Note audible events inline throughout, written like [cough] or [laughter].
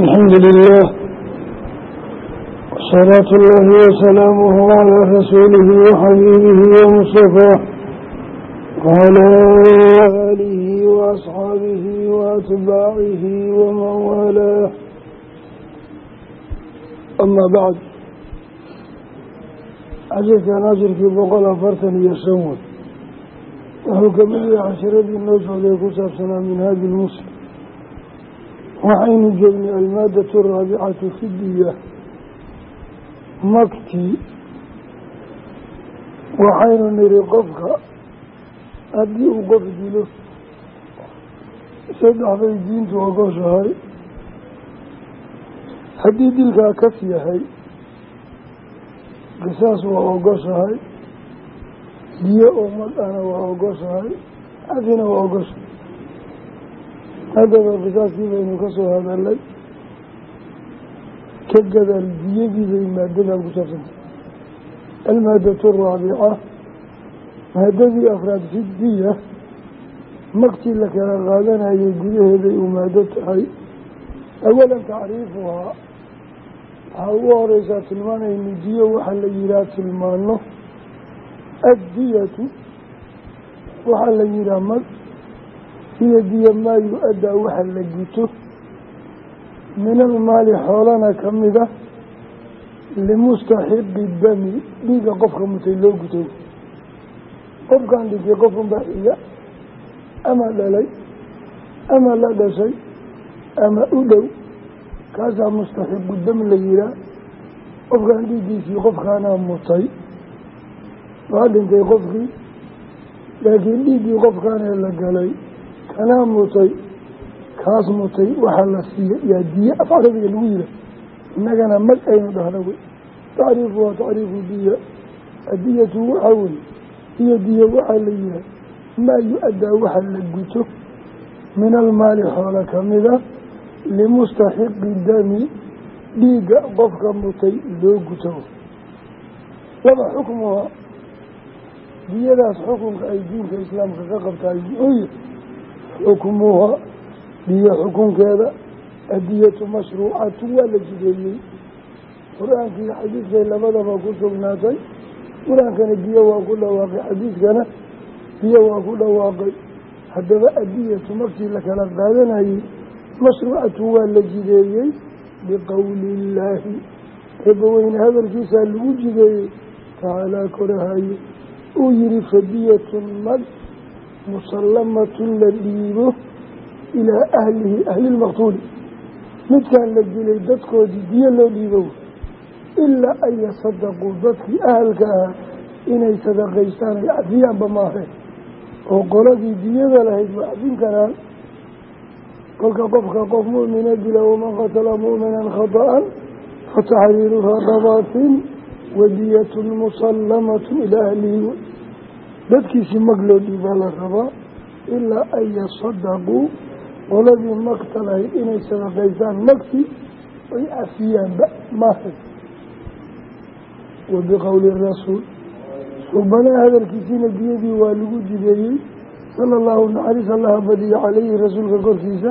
alxamdu lilah salaatu llaahi wasalaamuhu calaa rasuulihi waxabiibihi wamustafaa wcalaa aalihi waasxaabihi waatbaacihi waman waalaah amaa bacd cashirkan cashirkii boqol afartan iyo shan wey wuxuu ka mid yahay cashiradii noo socday ku saabsanaa minhaaj muslim waxaynu joognay almaadatu araabicatu fi diya maktii waxaynu niri qofka haddii uu qof dilo saddex bay diintu ogoshahay haddii dilkaa kas yahay qisaas waa ogoshahay diyo oo mag-ana waa ogoshahay cadina waa ogoshahay haddaba qisaaskii baynu ka soo hadalay ka gadaal diyadii bay maadadan ku saabsantay almaadatu araabica maadadii afraad fi diya la kala qaadanayay gudaheeday uu maado tahay. Awalan tacriifuhaa waxaa ugu horeysaa tilmaanaynu diyo waxaa la yihaha tilmaano addiyatu waxaa la yihaha mag hiya diya maa yu-addaa waxa la guto min almaali xoolana kamida limustaxiqi dami dhiiga qofka mutay loo guto. Qofkan dhintay qofun baa xiga ama dhalay ama la dhashay ama u dhow kaasaa mustaxiqu dam la yihaa qofkan dhiiggiisii qofkaanaa mutay waa dhintay qofkii laakiin dhiiggii qofkaanee la galay kanaa mutay kaas mutay waxaa la siiya yaa diye af carabiga lagu yiha innagana mag aynu dhahna wey. Tacriifu waa tacriifu diya adiyatu waxaa wey iyo diya waxaa la yihaa maa yu-addaa waxa la guto. Min almaali xoola kamida limustaxiqi dami dhiigga qofka mutay loo guto. Laba xukmuha diyadaas xukunka ay diinka islaamka ka qabtaay muxuu yahay xukmuha diyo xukunkeeda adiyatu mashruucatu waa la jideeyey qur'aankii xadiidkay labadaba ku sugnaatay qur'aankana diyo waa ku dhawaaqay xadiidkana diyo waa ku dhawaaqay haddaba adiyatu markii la kala qaadanayey mashruucatu waa la jideeyey biqowli illaahi eebbaweyne hadalkiisaa lagu jideeyey tacaalaa korahaye uu yihi fadiyatun mag musallamatun la dhiibo ilaa ahlihi ahlilmaqtuuli midkaan la dilay dadkoodii diyo loo dhiibo ilaa an yasadaquu dadkii ahalka ahaa inay sadaqaystaan ay cafiyaanba maaheen oo qoladii diyada lahayd waa cafin karaan. Kolka qofka qof mu'mina dila waman qatala mu'minan khata'an fataxriiru raqabatin wadiyatun musallamatun ilaa ahlihi dadkiisii mag loo dhiibaa la rabaa ilaa an yasadaquu qoladii magta lahayd inay sadaqaysaan magtii ay cafiyaanba maahay wa biqowli rasuul. Subanaa hadalkiisiina diyadii waa lagu jideeyey sala allahu naxariis allaha badiya caleyhi rasuulka korkiisa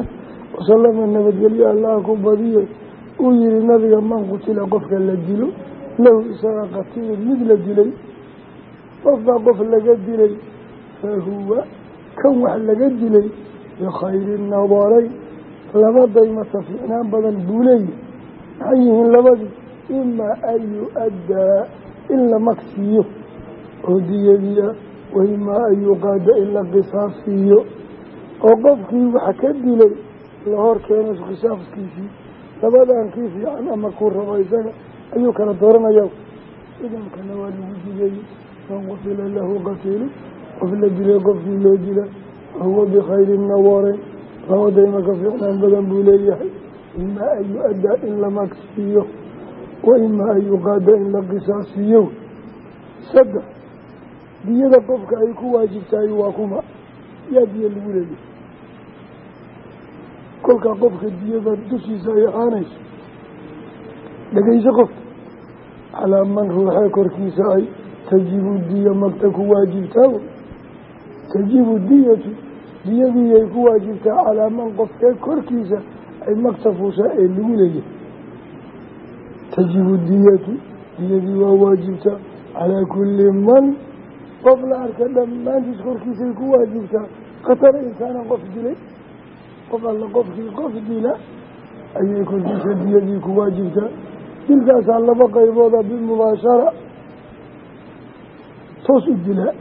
wasalama nabadgelyo allaha ku badiye uu yihi nabiga man qutila qofka la dilo lahu isaga qatiilun mid la dilay qofbaa qof laga dilay fahuwa kan wax laga dilay bikhayri nadarayn laba daymata fiicnaan badan buu leeyahy maxay yihiin labadii? Imaa an yu-addaa in la magsiiyo oo diyadiia wa imaa an yuqaada in la qisaasiiyo. Oo qofkii wax ka dilay la hor keeno qisaaskiisii labadan kii fiican ama kuu rabo isaga ayuu kala dooranaya idankana waa lagu jideeyey man qutila lahu qatiilu qof la dilay qofkii loo dila fahuwa bikhayri nawareyn laba dayma ka fiicnaan badan buu leeyahay imaa an yu-addaa in la magsiiyo wa imaa an yuqaada in la qisaasiiyo saddex diyada qofka ay ku waajibtahay waa kuma yaa diya lagu leeyahay kolkaa qofka diyada dushiisa ay ahaanayso dhegeyso qofka calaa man ruuxee korkiisa ay tajibu diya magta ku waajibtaa tajibu diyatu diyadiiyay ku waajibtaa calaa man qofkee korkiisa ay maktafuusha ee lagu leeyahay. Tajibu diyatu diyadii waa waajibtaa calaa kulli man qof la arka dhammaantiis korkiisay ku waajibtaa khatara insaanan qof dilay qof alla qofkii qof dila ayay korkiisa diyadii ku waajibtaa dilkaasaa laba qaybooda bimubaashara toos u dilaa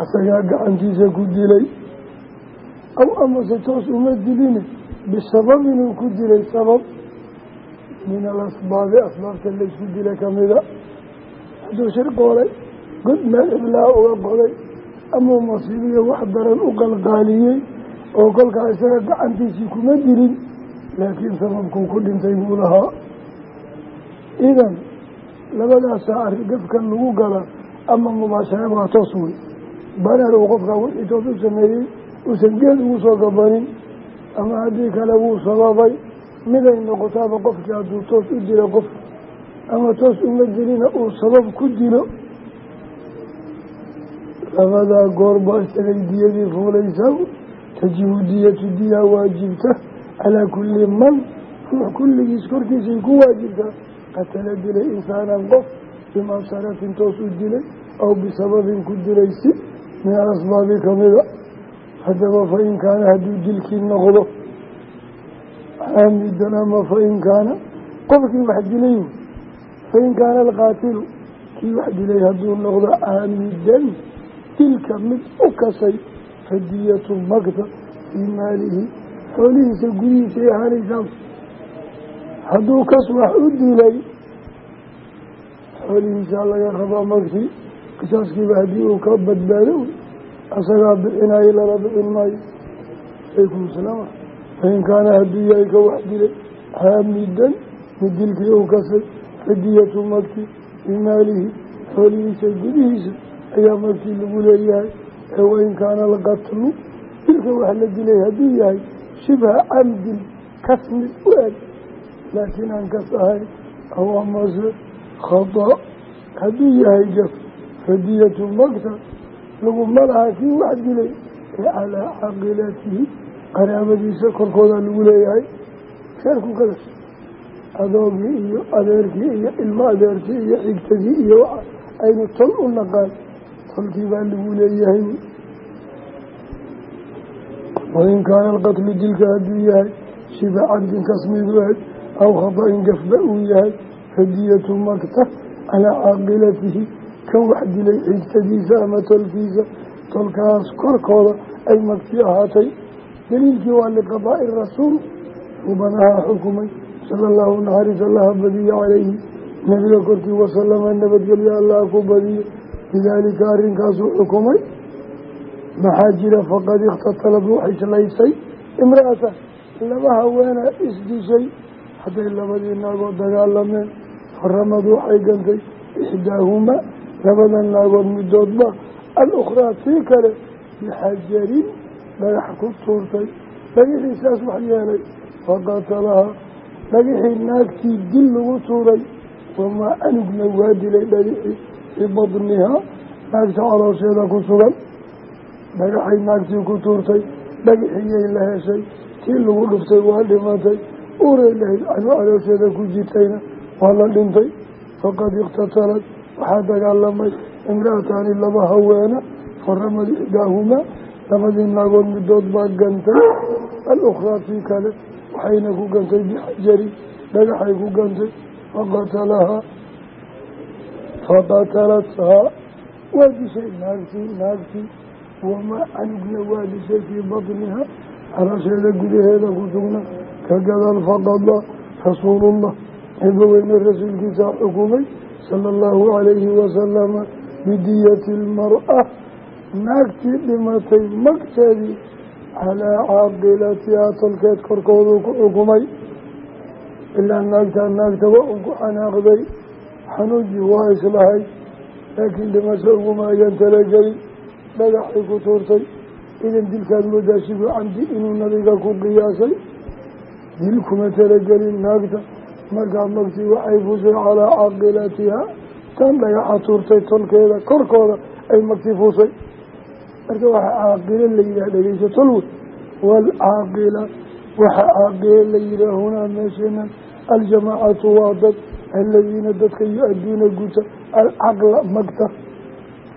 asagaa gacantiisa ku dilay. Aw amase toos uma diline bisababin uu ku dilay sabab. Min alasbaabi asbaabta laysku dila kamida hadduu shir qoolay god meel ciblaa uga qoday. Amau masiibiyo wax daran u qalqaaliyey oo kolkaa isaga gacantiisii kuma dilin laakiin sababkuu ku dhintay buu lahaa. Idan labadaasaa arri gafkan lagu gala ama mubaashara waa toos wey. Bareer uu qofkaa wixii toos u sameeyey uusan geed ugu soo gabanin ama haddii kale wuu sababay miday noqotaaba qofkii hadduu toos u dilo qof ama toos uma dilina uu sabab ku dilo. Labadaa goorbaa isagay diyadii fuulaysaa tajibu diyatu diyaa waajibta calaa kulli man ruux kulligiis korkiisay ku waajibtaa qatala dilay insaanan qof bimaabsaratin toos u dilay aw bisababin ku dilay si min alasbaabi kamida haddaba fain kaana hadduu dilkii noqdo caamidan ama fain kaana qofkii wax dilay fain kaana alqaatilu kii wax dilay hadduu noqdo caamidan dilka mid u kasay fadiyatu makta fii maalihi xoolihiisa gudihiisay ahaanaysaa hadduu kas wax u dilay xoolihiisaa laga rabaa magti qisaaskiiba haddii uu ka badbaado asagaa bixinayo lala bixin maayo alaykum salaam fain kaana hadduu yahay ka wax dilay xaamidan mid dilkii uu kasay fadiyatu magti fii maalihi xoolihiisa gudihiisa ayaa magtii lagu leeyahay ee wain kaana alqatlu dilka wax la dilay hadduu yahay shibha camdin kas mid u eg laakiin aan kas ahayn aw amase khada hadduu yahay jaf fadiyatu magta laguma laha kii wax dilay ee calaa caaqilatihi qaraabadiisa korkooda lagu leeyahay reerku ka dhashay adoogii iyo adeerkii iyo ilmo adeerkii iyo xigtadii iyo aynu tol u naqaan tolkii baa lagu leeyahay. Wain kaana alqatlu dilka hadduu yahay shiba cabdin kasmid u eg aw khada-in gafba uu yahay fadiyatu makta calaa caaqilatihi kan wax dilay xigtadiisa ama tolkiisa. Tolkaas korkooda ay magti ahaatay. Daliilkii waa liqadaa'i rasuul. Subanahaa xukumay. Sala allahu naxariis allaha badiyo calayhi. Nabiga korkii wasalama nabadgelyo allaha ku badiyo lidaalika arrinkaasuu xukumay. Maxaa jira faqad ikhtatalad waxay islaysay imra'ata laba haweena isdishay hadday labadii naagood dagaalameen faramad waxay gantay ixdaahumaa labadan naagood midoodba alukhraa tii kale bixajarin dhagax ku tuurtay dhagixii saas wax yeelay faqatalahaa dhagixii naagtii dil lagu tuuray wamaa anugna waa dilay dhagixii fii badnihaa naagta caloosheeda ku sugan dhagaxay naagtii ku tuurtay dhagixiyay la heshay tii lagu dhuftay waa dhimatay uray lahayd caloosheeda ku jirtayna waa la dhintay. Faqad ikhtatalad waxaa dagaalamay imra-ataani laba haweena faramad ixdaahumaa labadii naagood midood baa gantay. Alukhraa tii kale waxayna ku gantay bixajari dhagaxay ku gantay. Faqatalahaa. Faqatalathaa. Waa dishay naagtii naagtii wamaa canugna waa dishay fii batniha. Xarasheeda gudaheeda ku sugna ka gadaal faqada rasuulullah eebaweyne rasuulkiisaa xukumay sala allahu calayhi wasalama bidiyati almar-a naagtii dhimatay magteedii calaa caaqilatihaa tolkeed korkooduu ku xukumay ilaa naagtaa naagtaba un ku xanaaqday xanuuji waa islahay laakiin dhimasho uguma ayan talagelin dhagaxay ku tuurtay idan dilkaad moodaa shibu camdi inuu nabiga ku qiyaasay dil kuma talagelin naagta markaa magtii waxay fuushay calaa caaqilatiha tan dhagaxa tuurtay tolkeeda korkooda ay magtii fuushay marka waxaa caaqilo la yidhaha dhegeyso tolwe waalcaaqila waxaa caaqilo la yidhaha hunaa meesheenan aljamaacatu waa dad aladiina dadka yu-aduuna guta alcaqla magta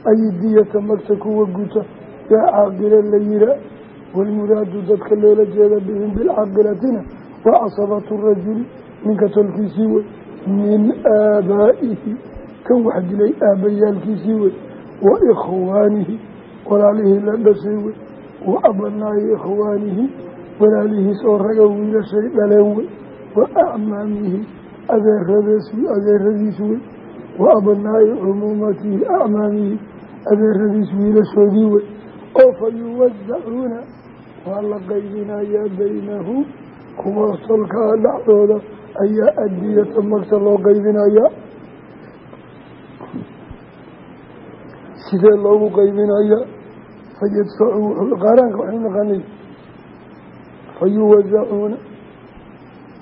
ay diyata magta kuwa guta yaa caaqilo la yihaa waalmuraadu dadka loola jeeda bihim bilcaaqilatina waa casabatu rajuli ninka tolkiisii wey min aabaa'ihi. Kan wax dilay aabayaalkiisii wey wa ikhwaanihi. Walaalihii la dhashay wey wa abanaayi ikhwaanihi. Walaalihiis oo raga wiilashay dhaleen wey wa acmaamihi. Adeerades adeeradiis wey wa abanaayi cumuumatihi acmaamihi. Adeeradiis wiilashoodii wey oo fa yuwasacuuna waa la qaybinayaa baynahum kuwa tolkaa dhacdooda ayaa adiyata magta loo qaybinayaa sidee loogu qaybinayaa fayadfacu qaaraanka waxay naqanay fayuwasacuuna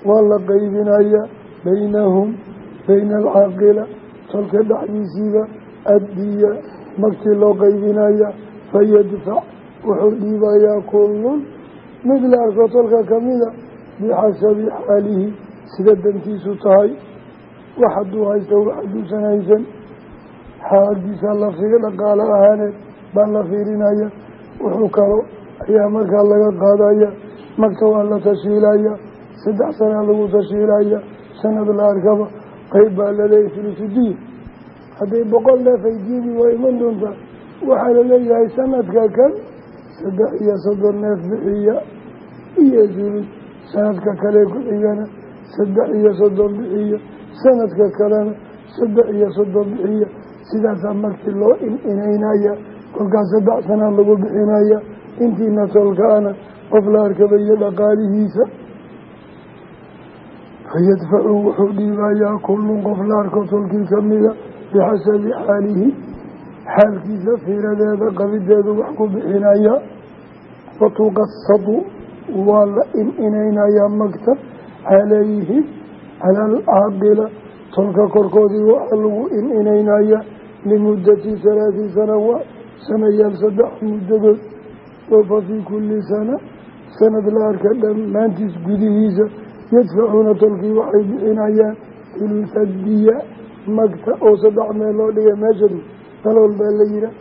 waa la qaybinayaa baynahum bayna alcaaqila tolka dhexdiisiiba addiya. Magtii loo qaybinayaa fayadfac wuxuu dhiibayaa kullun. Mid la arko tolka kamida bixasabi xaalihi sida dantiisu tahay wax hadduu haysta wax hadduusan haysan xaaladiisa la figa dhaqaalo ahaaneed baa la fiirinaya wuxuu kalo ayaa markaa laga qaadaya magta waa la tashiilaya saddex sanaa lagu tashiilaya sanad la arkaba qeyb baa la leeyahay filisudiin hadday boqol neef ay diidi waa iman doontaa waxaa la leeyahay sanadka kan saddex iyo soddon neef bixiya iyo sulud sanadka kale ku-xigana saddex iyo soddon bixiya sanadka kalena saddex iyo soddon bixiya sidaasaa markii loo in-inaynaya kolkaas saddex sanaa lagu bixinaya intiina tolkaana qof la arkaba iyo dhaqaalihiisa. Fayadfacu wuxuu dhiibayaa kullun qof la arko tolkii kamida bixasabi xaalihi. Xaalkiisa fiiradeeda qabideedu wax ku bixinaya. Fatuqasadu waa la in-inaynayaa magtab calayhim cala alcaaqila tolka korkoodii waxaa lagu in-inaynaya limuddati halaaثi sanawaat sanayaal saddex muddadood. Oo fa fii kulli sana sanad la arka dhammaantiis gudihiisa. Yadfacuuna tolkii waxay bixinayaan ilfadiya magta oo saddex meel loo dhigay meeshad dalool baa la yihaa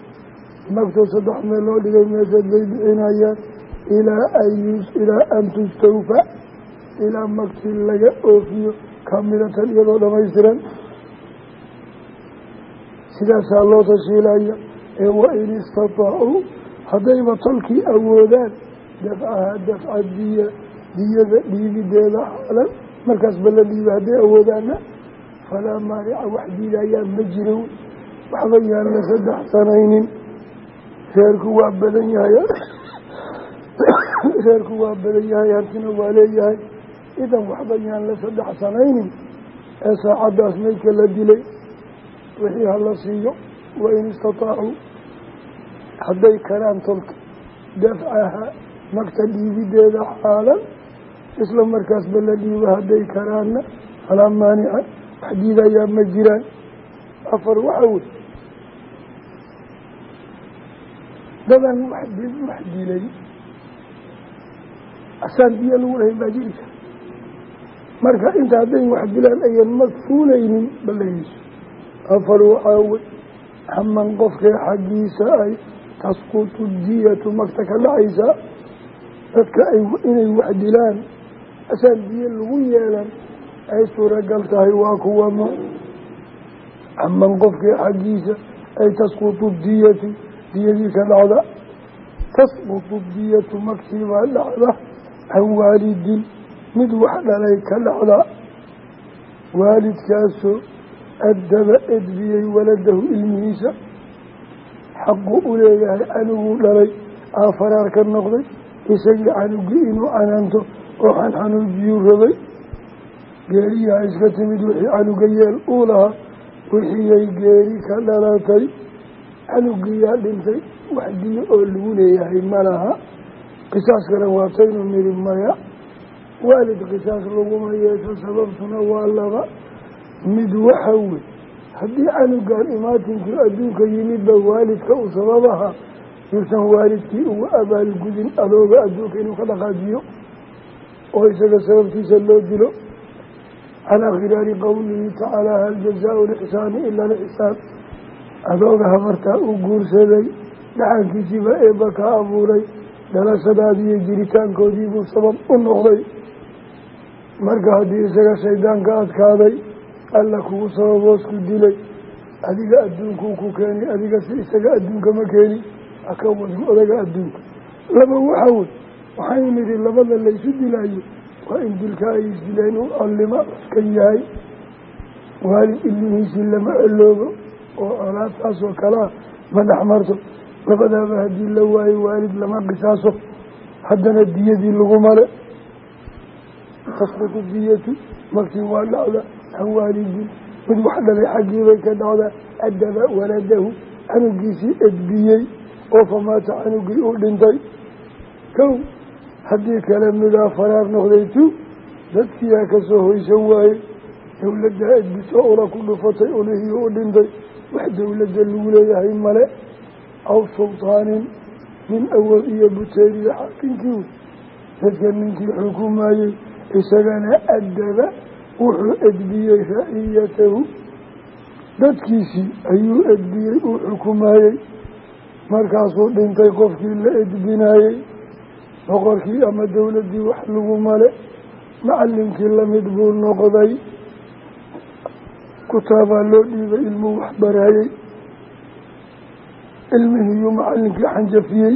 magtoo saddex meel loo dhigay meeshad bay bixinayaan ilaa an tustawfa ilaa magtii laga oofiyo kaamilatan iyadoo dhamaystiran sidaasaa loo tashiilaya ee wain istataacuu haddayba tolkii awoodaan dafcaha dafca diya diyada dhiibideeda xaalan markaasba la dhiiba hadday awoodaana falaa maanica wax diidayaa ma jiro waxba yaan saddex sanaynin. Reerku waa badan yahay. [coughs] Reerku waa badan yahay hantina waa leeyahay idan waxba yaan la saddex sanaynin ee saacaddaas maydka la dilay wixii hala siiyo wain istataacuu hadday karaan tolka dafcaha magta dhiibideeda xaalan isla markaasba la dhiibo hadday karaanna falaa maanica wax diidayaa ma jiraan. Afar waxa wey dadan wax dilay asaan biyo lagu lahayn baa jiri kara marka inta hadday wax dilaan ayan magfuulaynin ballayeyso afar waxaa wey haman qofkee xaggiisa ay tasqutu diyatu magta ka dhacaysaa dadka ay inay wax dilaan asaan biyo lagu yeelan ay suuragal tahay waa kuwama haman qofkee xaggiisa ay tasqutu diyatu diyadii ka dhacda tasqutu diyatu magtiibaa dhacda can waalidin mid wax dhalay ka dhacda waalidkaasoo addaba edbiyey waladahu ilmihiisa xaqu u leeyahay canuguu dhalay aa faraar ka noqday isagii canugii inuu canaanto oo xanxanuujiyuu rabay. Geeriyaha iska timid wixii canuga yeel uu lahaa wixiiyay geeri ka dhalatay canugiyaa dhintay wax diyo oo lagu leeyahay ma laha. Qisaaskana waataynu niri maya waalid qisaas laguma yeesho sababtuna waa laba. Mid waxa wey haddii canugan imaatinkii adduunka yimidba waalidka u sababaha yuusan waalidkii ugu abaalgudin adooga adduunka inuu ka dhaqaajiyo oo isaga sababtiisa loo dilo calaa khilaali qowlihi tacaala hal jazaau lixsaani ila lixsaan. Adooga habartaa uu guursaday dhaxankiisiibaa eebba ka abuuray dhalashadaadiiyo jiritaankoodiibuu sabab u noqday marka haddii isaga shaydaanka adkaaday alla kugu sababoos ku dilay. Adiga adduunkuu ku keenay adiga si isaga adduunka ma keeni. Haka wadin odaga adduunka. Laba waxa wey. Waxaynu nidhi labada laysu dilaayo waa in dilka ay isdileen uu allima ka yahay. Waalid ilmihiisii lama coloobo oo colaadtaasoo kalea ma dhex marto. Labadaaba haddii la waayo waalid lama qisaaso. Haddana diyadii lagu male tasqutu diyatu markii waa dhacda can waalidin. Mid wax dhalay xaggiibay ka dhacdaa adaba waladahu canugiisii edbiyey oo famaata canugii uu dhintay. Kow haddii kale midaa faraar noqday tu dadkiiyaa ka soo hoysan waayey dowladdaa edbiso ula ku dhufatay ulihii u dhintay. Wax dowladda lagu leeyahay male aw sultaanin nin awood iyo buteeriya xaakinkii dadka ninkii xukumayey isagana adaba wuxuu edbiyey raciyatahu dadkiisii ayuu edbiyey uu xukumayey. Markaasuu dhintay qofkii la edbinayey boqorkii ama dowladdii wax lagu male macallinkii la mid buu noqday. Kutaabaa loo dhiibay ilmuu waxbaraayey ilmihiiyuu macallinkii xanjafiyey.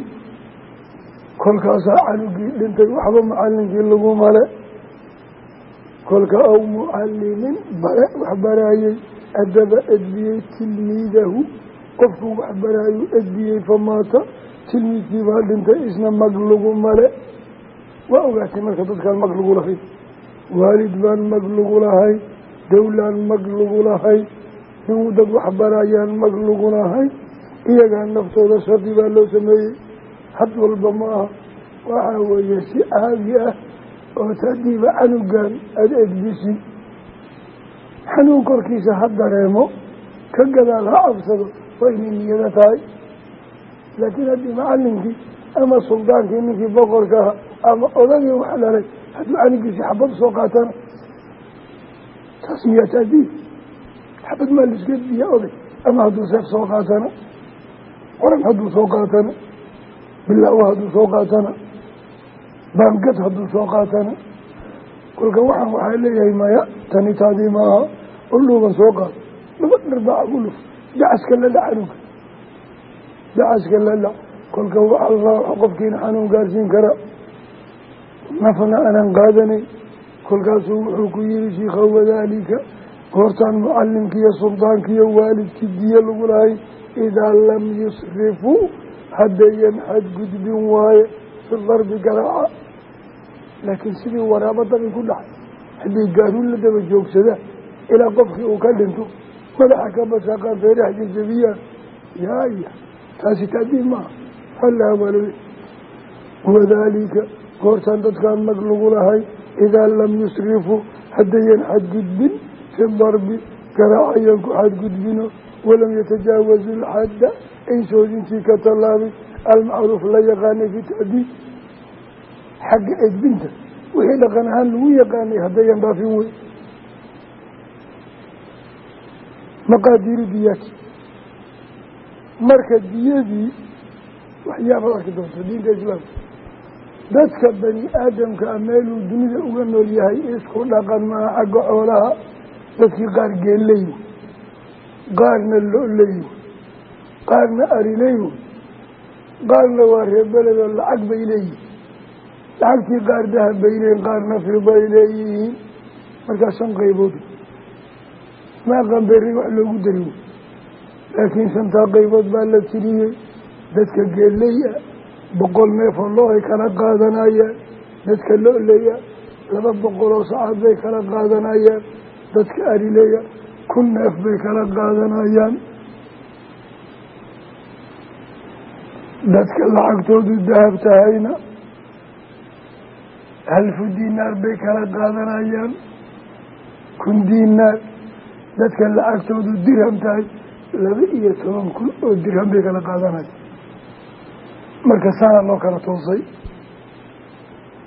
Kolkaasaa canugii dhintay waxba macallinkii lagu male kolka aw mucallimin bare waxbaraayey adaba edbiyey tilmiidahu. Qofkuu waxbaraayuu edbiyey famaata tilmiidkii baa dhintay isna mag lagu male. Waa ogaatay marka dadkaan mag lagu lahayn waalid baan mag lagu lahayn dowlaan mag lagu lahayn in dad waxbarayaan mag lagu lahayn iyagaa naftooda shardi baa loo sameeyey. Had walba ma aha. Waxaa weeye si caadi ah oo tadiiba canugan aada edbisin xanuun korkiisa ha dareemo ka gadaal ha cabsado waa inay niyado tahay. Laakiin haddii macalinkii ama suldaankii ninkii boqorka aha ama odagii wax dhalay hadduu canugiisii xabad soo qaatana taas miyaa taadiib xabad maa liska diya oday ama hadduu seef soo qaatana qoran hadduu soo qaatana bilaawo hadduu soo qaatana baangad hadduu soo qaatana. Kolka waxaan waxaa leeyahay maya tani taadii maaha uluuban soo qaado laba dharbaaca ku dacaska la dhac canuga dacaska la dhac. Kolka waxaa qofkiina xanuun gaarsiin kara. Nafna aanan qaadanay kolkaasuu wuxuu ku yihi shiikha wadaalika goortaan mucalimkiiyo suldaankiiyo waalidkii diyo lagu lahay idaa lam yusrifuu haddayan xadgudbin waaye fi darbi garaaca laakiin sidii waraabo dabi ku dhacay haddii gaaruun la daba joogsada ilaa qofkii uu ka dhinto madaxa ka basaqaan feeraha jajabiyaan. Yaaya taasi taadiib maaha halaawalole wadaalika goortaan dadkaan mag lagu lahay idaa lam yusrifuu haddayan xadgudbin fi darbi garaacayan ku xadgudbino walam yatajaawazu lxadda ay soodintii ka tallaabin almacruuf la yaqaanay fi taadiib xagga edbinta wixii dhaqan ahaan lagu yaqaanay haddayan dhaafin wey maqaadiiru diyaati marka diyadii waxyaabaad arki doonta diinta islaamka dadka bani aadamka a meeluu dunida uga nool yahay isku dhaqan maaha xagga xoolaha dadkii qaar geelleyo qaarna lo-leyo qaarna arileyo qaarna waa reebeledoo lacag bay leeyihiin lacagtii qaar dahab bay leeyihiin qaarna fiday leeyihiin. Markaa shan qaybood maaqan berri wax loogu dari wey. Laakiin shantaa qaybood baa la tiriyey. Dadka geeleya boqol neefoo loo ay kala qaadanayaan dadka lo-leya laba boqoloo sacaad bay kala qaadanayaan dadka arileya kun neef bay kala qaadanayaan dadka lacagtoodu dahab tahayna halfu dinaar bay kala qaadanayaan kun dinaar dadka lacagtoodu dirham tahay laba iyo toban kun oo dirham bay kala qaadanaya marka saana loo kala toosay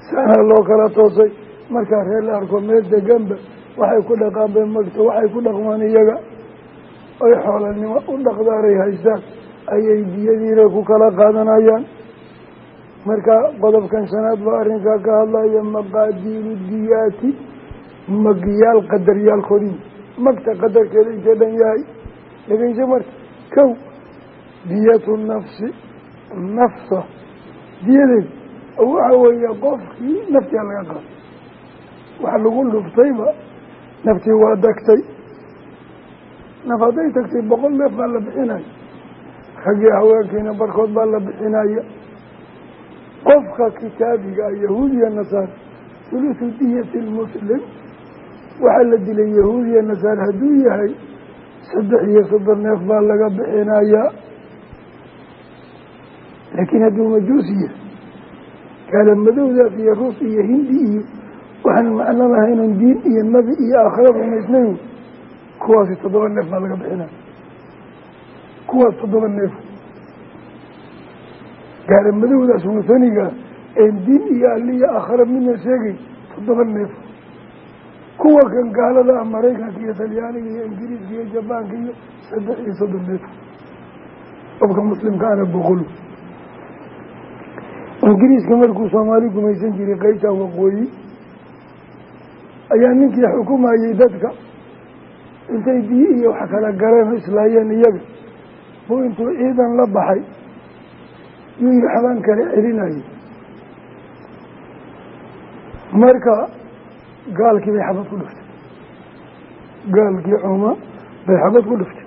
saana loo kala toosay markaa reer la arko meel deganba waxay ku dhaqaan bay magta waxay ku dhaqmaan iyaga. Oy xoolanimo u dhaqdaaray haystaan ayay diyadiina ku kala qaadanayaan. Marka qodobkan shanaad baa arrinkaa ka hadlaya maqaadiiru diyaati magyaal qadaryaalkoodii magta qadarkeeda intee dhan yahay? Dhegeyso marka kow diyatu nafsi nafsa. Diyadeed waxa weeye qofkii naftiha laga qaado wax lagu dhuftayba naftii waa dagtay. Naf hadday tagtay boqol neef baa la bixinaya raggii haweenkiina barkood baa la bixinaya. Qofka kitaabiga yahuudiya nasaar hulusu diyati lmuslim waxaa la dilay yahuudiya nasaar hadduu yahay saddex iyo soddon neef baa laga bixinayaa laakiin hadduu majuusi yahay gaala madowdaas iyo ruus iyo hindi iyo waxaan macno lahaynan diin iyo nabi iyo aakhira rumaysnayn kuwaasi toddoba neef baa laga bixinaya kuwaas toddoba neef. Gaala madowdaas wasaniga een diin iyo alli iyo aakhira midna sheegay toddoba neef. Kuwa kan gaalada ah maraykanka iyo talyaaniga iyo ingiriiska iyo jabaanka iyo saddex iyo soddon neef. Qofka muslimkaana boqol. Ingiriiska markuu soomaali gumaysan jiray qeybtaa waqooyi ayaa ninkii xukumayey dadka. Intay biyo iyo wax kala galeen islaayeen iyaga buu intuu ciidan la baxay yuu yihi xabaan kale celinayay marka gaalkii bay xabad ku dhuftay. Gaalkii cuma bay xabad ku dhuftay.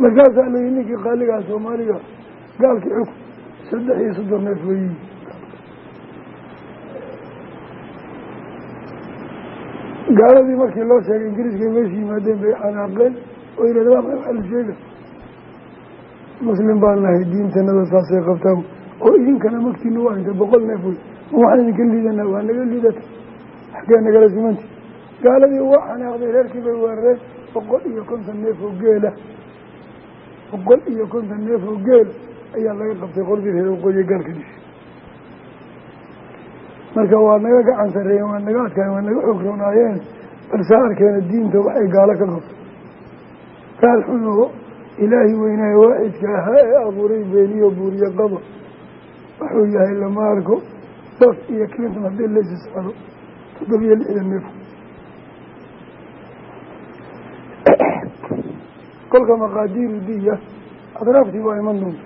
Markaasaa layihi ninkii qaaligaa soomaaliga gaalkii xukun saddex iyo soddon neef weyi gaaladii markii loo sheegay ingiriiskay meesha yimaadeen bay xanaaqeen oo yidhahda waa maxaa la sheega muslim baan nahay diintanada saasay qabtaan oo idinkana magtiina waa inta boqol neef wey? Ma waxaan idinka liidanaa waa naga liidata xaggee nagala simanti gaaladii waa xanaaqday reerkii bay weerareen boqol iyo konton neef oo geela. Boqol iyo konton neef oo geela ayaa laga qabtay qoladii reer waqooyi gaalka dishay marka waa naga gacan sareeyeen waa naga adkaayeen waa naga xoog roonaayeen balse arkeena diinta waxay gaalo ka qabto gaal xunoo ilaahi weynaaye waaxidka ahaa ee abuuray beeniyo buuriye qaba wuxuu yahay lama arko bos iyo clinton haddii laysi saaro toddobiyo lixdan neef kolka maqaadiiru diya adraaftii waa iman doonta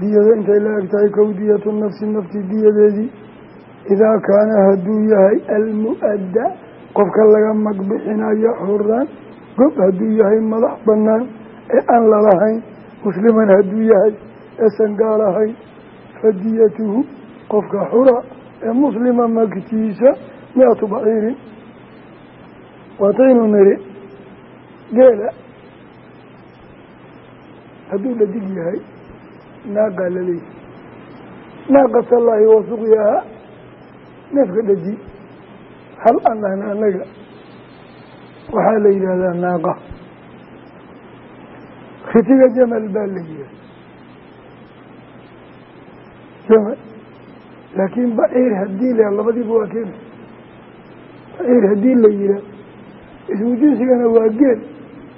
diyada intay la eg tahay kow diyatu nafsi nafti diyadeedii. Idaa kaana hadduu yahay almu-adda qofka laga magbixinayo xuran gob hadduu yahay madax banaan ee aan lalahayn musliman hadduu yahay eesan gaal ahayn fadiyatuhu qofka xura ee muslima magtiisa mi-atu baciirin. Waataynu niri geela hadduu dhadig yahay naaqaa laleeyahy naaqatallaahi wa suqyaha neefka dhaji. Hal aan ahna annaga waxaa la yidhaahdaa naaqa. Khitiga jamal baa la yidhaha jamal. Laakiin baciir haddii la labadiiba waa keena baciir haddii la yihaa ismu jinsigana waa geel.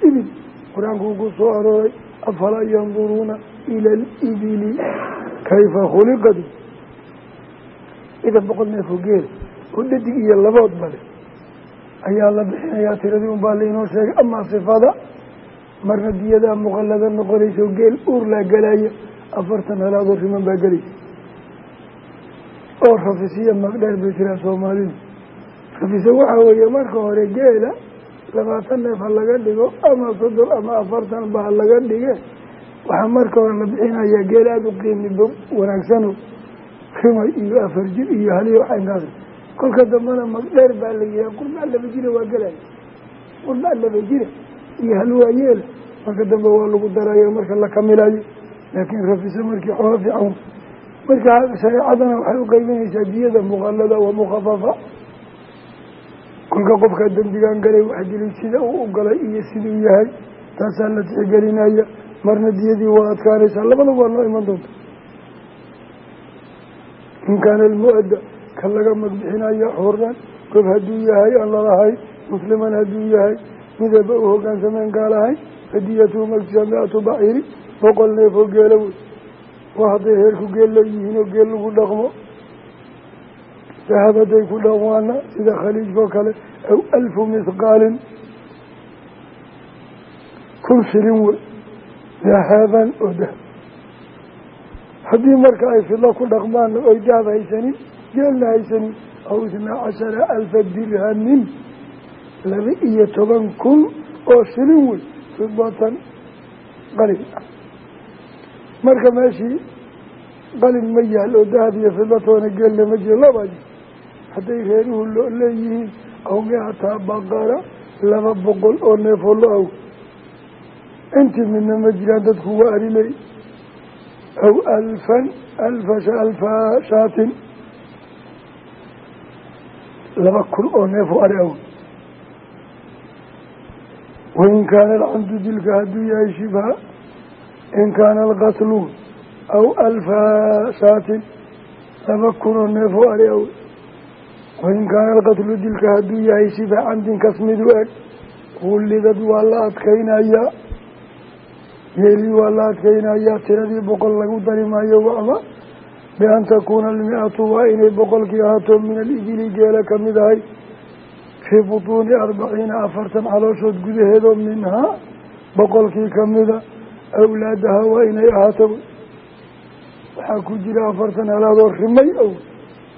Ibil qur'aankuu ku soo arooray afalaa yanduruuna ila alibili kayfa khuliqad idan boqol neefoo geela oo dhadig iyo labood bale ayaa la bixinayaa tiradii un baa lainoo sheegay. Amaa sifada marna diyadaa muqallada noqonayso geel uur laa gelaya afartan halaadoo riman baa gelaysa oo rafisiya magdheer bay tiraa soomaalidu. Rafise waxaa weeye marka hore geela labaatan neef ha laga dhigo ama soddon ama afartan ba ha laga dhige waxaa marka hore la bixinayaa geel aada u qiimi wanaagsano rimay iyo afar jir iyo haliyo waxaynkaas kolka dambana magdheer baa la yihaha qurbaa laba jira waa gelaya qurbaa laba jira iyo halwaayeela marka dambe waa lagu darayo marka la kamilayo laakiin rafise markii xoolo fiican. Marka shareecadana waxay u qeybinaysaa diyada muqallada wa mukhafafa kolka qofkaa dembigan galay wax dilay sida uu u galay iyo siduu yahay taasaa la tixgelinaya. Marna diyadii waa adkaanaysaa. Labada waa noo iman doonta. In kaana almu-adda ka laga magbixinaya xurran gob hadduu yahay aan lalahay musliman hadduu yahay midaba u hogaansameen gaalahay fadiyatuhu magtiisa mi-atu baciiri boqol neef oo geelo wey waa hadday heerku geel leeyihiin oo geel lagu dhaqmo. Dahab hadday ku dhaqmaana sida khaliijkao kale aw alfu mithqaalin kun shilin wey. Dahaban oo dahab. Haddii marka ay fidlo ku dhaqmaanna oy dahab haysanin geelna haysanin aw itnaa cashara alfa dirhamin laba iyo toban kun oo shilin wey fidatan qalin. Marka meeshii qalin ma yaal oo dahab iyo fidlatoona geelna ma jiro labaa jir. Hadday reeruhu loo leeyihiin aw mi-ataa baqara laba boqol oo neefoo lo aw intii midna ma jiraan dadku waa ariley aw alfan alfa alfa shaatin laba kun oo neefoo ari aw wain kaana alcamdu dilka hadduu yahay shibha in kaana alqatlu aw alfa shaatin laba kun oo neefoo ari aw wain kaana alqatlu dilka hadduu yahay shibha camdin kasmidu eg hullidad waa la adkaynayaa yeelii waa la adkaynayaa tiradii boqol lagu dari maayo wacma bian takuuna almi-atu waa inay boqolkii ahaato min alibili geela ka mid ahay fii butuuni arbaciina afartan calooshood gudaheedoo minhaa boqolkii kamida awlaadaha waa inay ahaato waxaa ku jira afartan halaadoo rimay ow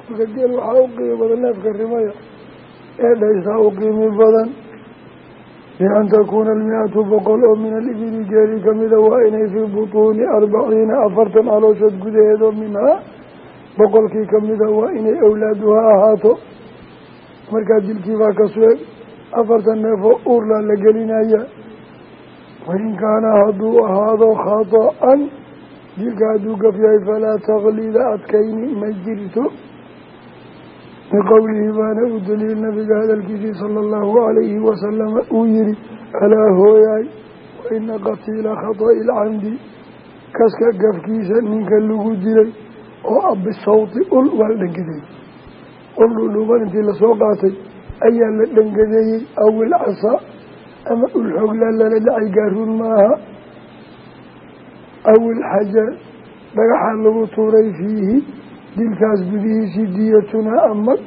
marka geel waxaa u qiimi badan neefka rimaya ee dhaysaa u badan bian takuuna almi-atu boqol oo min alibili geeli kamida waa inay fii butuuni arbaciina afartan calooshood gudaheedoo minhaa boqolkii kamida waa inay awlaaduha ahaato markaa dilkii baa ka sueg afartan neefoo uurlaa la gelinaya wain kaana hadduu ahaado khata-an dilka hadduu gaf yahay falaa taklida adkayni ma jirto biqowlihi baana u daliil nabiga hadalkiisii sala allahu calayhi wasalama uu yihi alaa hooyaay waina qatiila khata'i ilcamdi kaska gafkiisa ninka lagu dilay oo abisawti ul waa la dhangadeeyey ul dhudhuuban intii la soo qaatay ayaa la dhangadeeyey awil casa ama ul xooglaa lala dhacay gaaruun maaha awil xajar dhagaxaa lagu tuuray fiihi dilkaas gudihiisii diyatunaa amad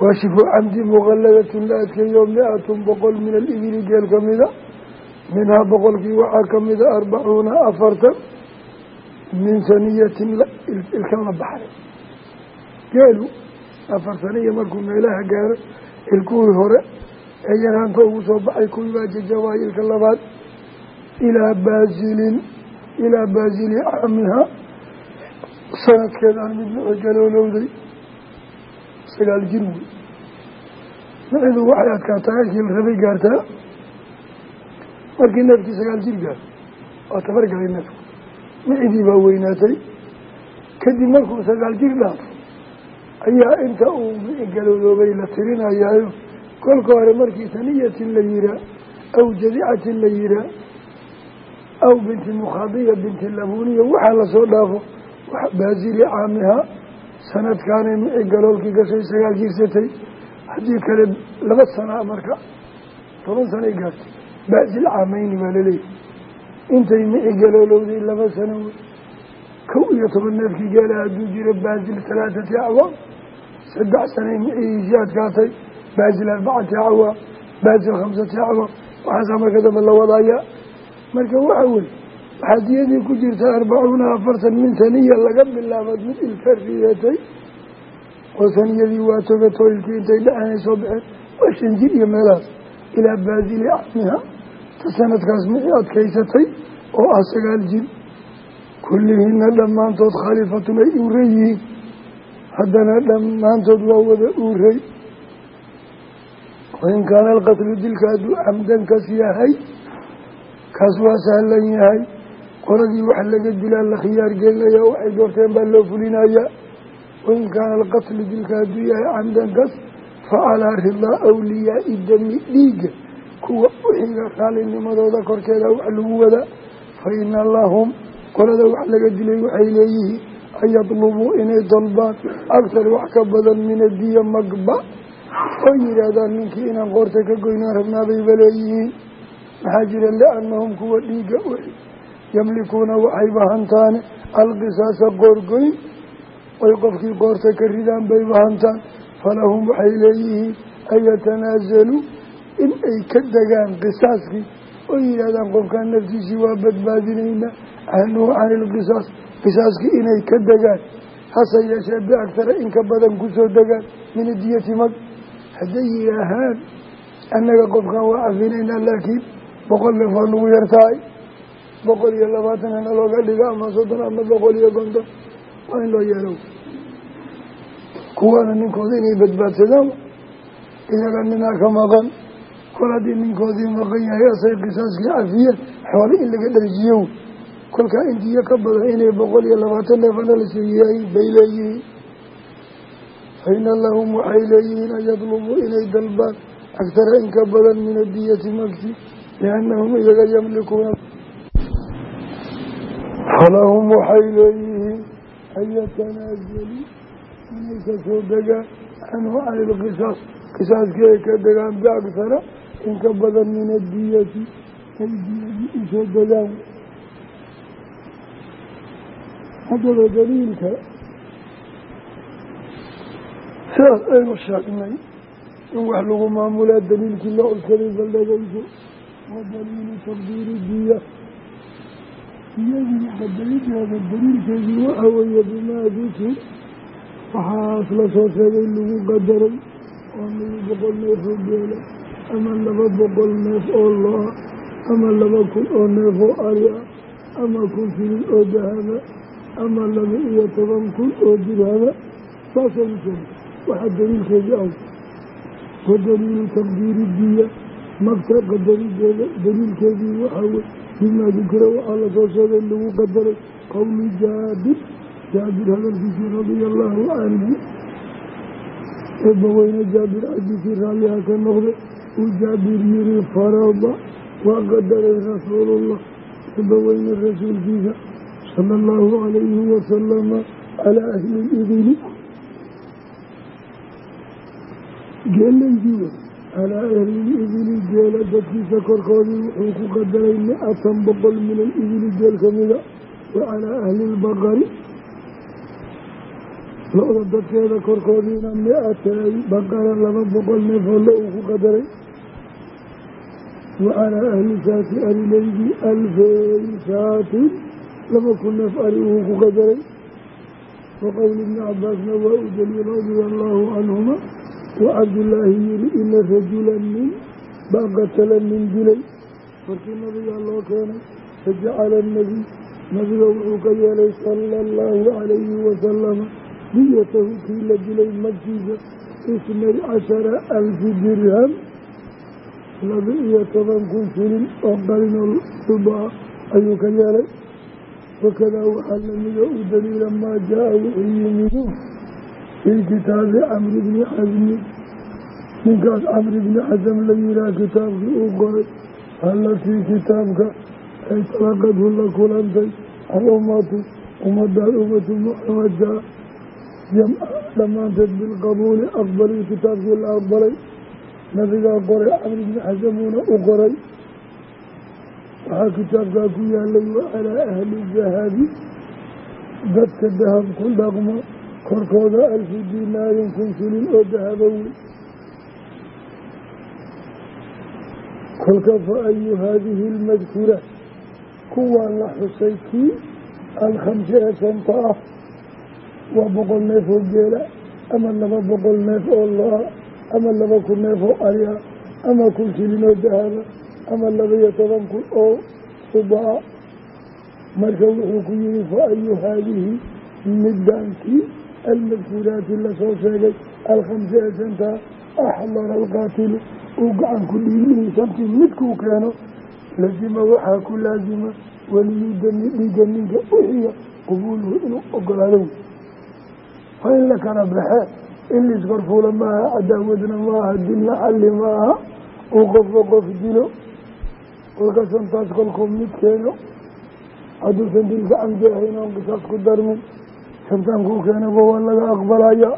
waa shifu camdi muqalladatun la adkeeyo mi-atun boqol min alibili geel kamida minhaa boqolkii waxaa kamida arbacuuna afartan min saniyatin ilka la baxay geelu afar saniya markuu meelaha gaaro ilkuwii hore ee yaraanta ugu soo baxay kuwii baa jajabaay ilka labaad ilaa baasilin ilaa baasili caamiha sanadkeedaan mid nuxi galoolowday sagaal jir wey nacidu waxay adkaataa halkii la rabay gaartaa markii neefkii sagaal jir gaar waa tabargalay neefku micidii baa weynaatay kadib markuu sagaal jir dhaafo ayaa inta uu mici galooloobay la tirinayaayo kolka hore markii saniyatin la yihaa aw jadicatin la yihaa aw binti mukhadiya binti waxaa la soo dhaafo baasili caamiha sanadkaanay mici galoolkii gashay sagaal jirsatay haddii kale laba sanaa marka toban sanay gaartay. Baasil caameyni baa laleeyahy intay mici galoolowday laba sano kow iyo toban neefkii geela hadduu jiro baasil halaathati acwaam saddex sanay micihiisii adkaatay baasil arbacati acwaam baasil khamsati acwaam waxaasaa marka dambe la wadaaya marka waxa wey waxaa diyadii ku jirta arbacuuna afartan min saniya laga bilaabad mid ilka ridatay oo saniyadii waa togato ilkii intay dhexeenay soo baxeen waa shan jir iyo meelahaas ilaa baasili acmiha ta sanadkaas mici adkaysatay oo ah sagaal jir. Kullihina dhammaantood khaliifatun ay uuray yihiin. Haddana dhammaantood waa wada uuray wain kaana alqatlu dilka hadduu camdan yahay kaas waa sahlan yahay qoladii wax laga dilaa la khiyaar gelinaya waxay doorteen baa loo fulinayaa. Wain kaana alqatlu dilka hadduu yahay camdan kas fa calaa ridaa awliyaai dami dhiigga kuwa uxiga raalinimadooda korkeeda wax lagu wadaa fa ina lahum qolada wax laga dilay waxay leeyihiin an yatlubuu inay dalbaan. Aktar wax ka badan min adiya magba. Oo yidhaahdaan ninkii inaan qoorta ka goynaan rabnaabayba leeyihiin. Maxaa jira liannahum kuwa dhiigga uxi yamlikuuna waxayba hantaane alqisaasa qoorgoyn oy qofkii qoorta ka ridaan bayba hantaan falahum waxay leeyihiin an yatanaasaluu in ay ka degaan qisaaskii. Oo yidhahdaan qofkaan naftiisii waa badbaadinaynaa ahnuhu cani ilqisaas qisaaskii inay ka degaan hase yeeshee biagtara in ka badan ku soo degaan min adiyati mag. Hadday yidhaahaan annaga qofkaan waa cafinaynaa laakiin boqol neef nagu yartahay boqol iyo labaatan hana looga dhiga ama soddon ama boqol iyo konton waa in loo yeelo kuwaana ninkooda inay badbaadsadaan iyaga ninaa ka maqan. Kol haddii ninkoodii maqan yahay asay qisaaskii cafiyeen xoole in laga dharjiyo kolkaa intiyo ka badan inay boqol iyo labaatan neefana la siiyahay bay leeyihiin. Faina lahum waxay leeyihiin an yadlubuu inay dalbaan. Agtara in ka badan min adiyati magti liannahum iyaga yamlikuuna falahum waxay leeyihiin an yatanaasaluu inay ka soo degaan canhu cani ilqisaas qisaaskii ay ka degaan biaktara in ka badan min adiyati ay diyadii u soo degaan haddaba daliilka sidaas aynu sheegnay in wax lagu maamulaa daliilkii loo cuskaday baldhagayso wa daliilu diya diyadii qadarideeda daliilkeedii waxa weeye bimaa dukir waxaas la soo sheegay lagu qadaray oo laba boqol neef oo geela ama laba boqol neef oo loo ama laba kun oo neef oo ari ah ama kun filin oo dahaba ama laba iyo toban kun oo dirhaba saasaynu sheegay waxaa daliilkeedii aw wa daliilu taqdiiri diya magta qadarideeda daliilkeedii waxaa wey bimaa dukira waxaa la soo sheegay lagu qadaray qowli jaabir. Jaabir hadalkiisii radia allahu canhu eebbaweyne jaabir xadiisii raalliha ka noqday. Uu jaabir yiri farada waa qadaray rasuulullah. Eebbaweyne rasuulkiisa sala allahu calayhi wasalama calaa ahli libili geelaydii wey calaa ahli libili geela dadkiisa korkoodii wuxuu ku qadaray mi-atan boqol min alibili geel kamida wa calaa ahli lbaqari lo-da dadkeeda korkoodiina mi-atay baqara laba boqol neefoo lo uu ku qadaray wa calaa ahli saati arilaydi alfey saatin laba kun neef ari uu ku qadaray wa qowli ibni cabaasna waa u daliil radia allahu canhuma wa cabdullaahi yiri ina rajula nin baa qatala nin dilay markii nabigaa loo keenay fajacala anabiy nabiga wuxuu ka yeelay sala allahu calayhi wasalama diyatahu kii la dilay magtiisa isnay cashara alfi dirham laba iyo toban kun filin oo qarinoo subaa ayuu ka yeelay wakadaa waxaa lamida u daliila maa jaa-a yimidu fii kitaabi camri bni xasmi ninkaas camri bni xasam la yihaah kitaabkii uu qoray allatii kitaabka ay talaqadhu la kulantay ummadaan ummatu muxamada jamca dhammaanteed bilqabuuli aqbalii kitaabkii la aqbalay nabigaa qoray camri bni xasamuuna u qoray waxaa kitaabkaa ku yaalay wa calaa ahli dahabi dadka dahab ku dhaqmo korkooda alfu dinaarin kun filin oo dahaba wey kolka fa ayu haadihi almadkura kuwaa la xusay kii alkhamsi ee shanta ah waa boqol neef oo geela ama laba boqol neef oo lo'a ama laba kun neef oo ariha ama kun filin oo dahaba ama laba toban kun oo subaa marka wuxuu ku yihi fa ayu haadihi midaankii almadkuuraati la soo sheegay alkhamsi ee shantaa axdara alqaatilu uu gacan ku dhiibihi shantii midkuu keeno lazima waxaa ku laazima weliyudami dhiiga ninka uxiya qubuuluhu inuu ogolaado waa in la kala baxe in laiskorfuula maaha cadaawadna maaha dilna xalli maaha uu qofba qof dilo kolkasan taas kolkuu mid keeno hadduusan dilka camdi ahayn oon qisaas ku darmin santaankuu keenaba waa laga aqbalaya.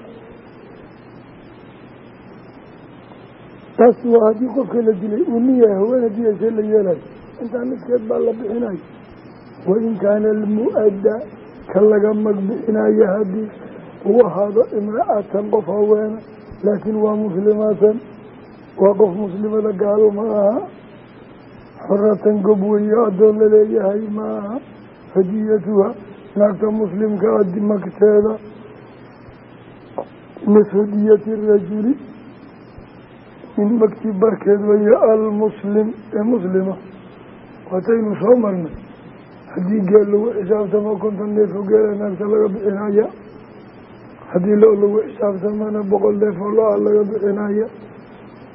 Taas waa haddii qofka la dilay uu nin yahay haweena diyasee la yeelayo intaa niskeed baa la bixinayo wain kaana almu-adda ka laga magbixinayo haddii uu ahaado imra-atan qof haweena laakiin waa muslimaatan. Waa qof muslimada gaalo ma aha. Xoratan gob weeye addoon la leeyahay ma aha. Hadiyatuha naagta muslimka adi magteeda nisfu rajuli min magti barkeed weeye almuslim ee muslima. Waataynu soo marnay. Haddii geel lagu xisaabtamo konton neefoo geela naagta laga bixinaya haddii lo lagu xisaabtamana boqol neefoo lo'a laga bixinaya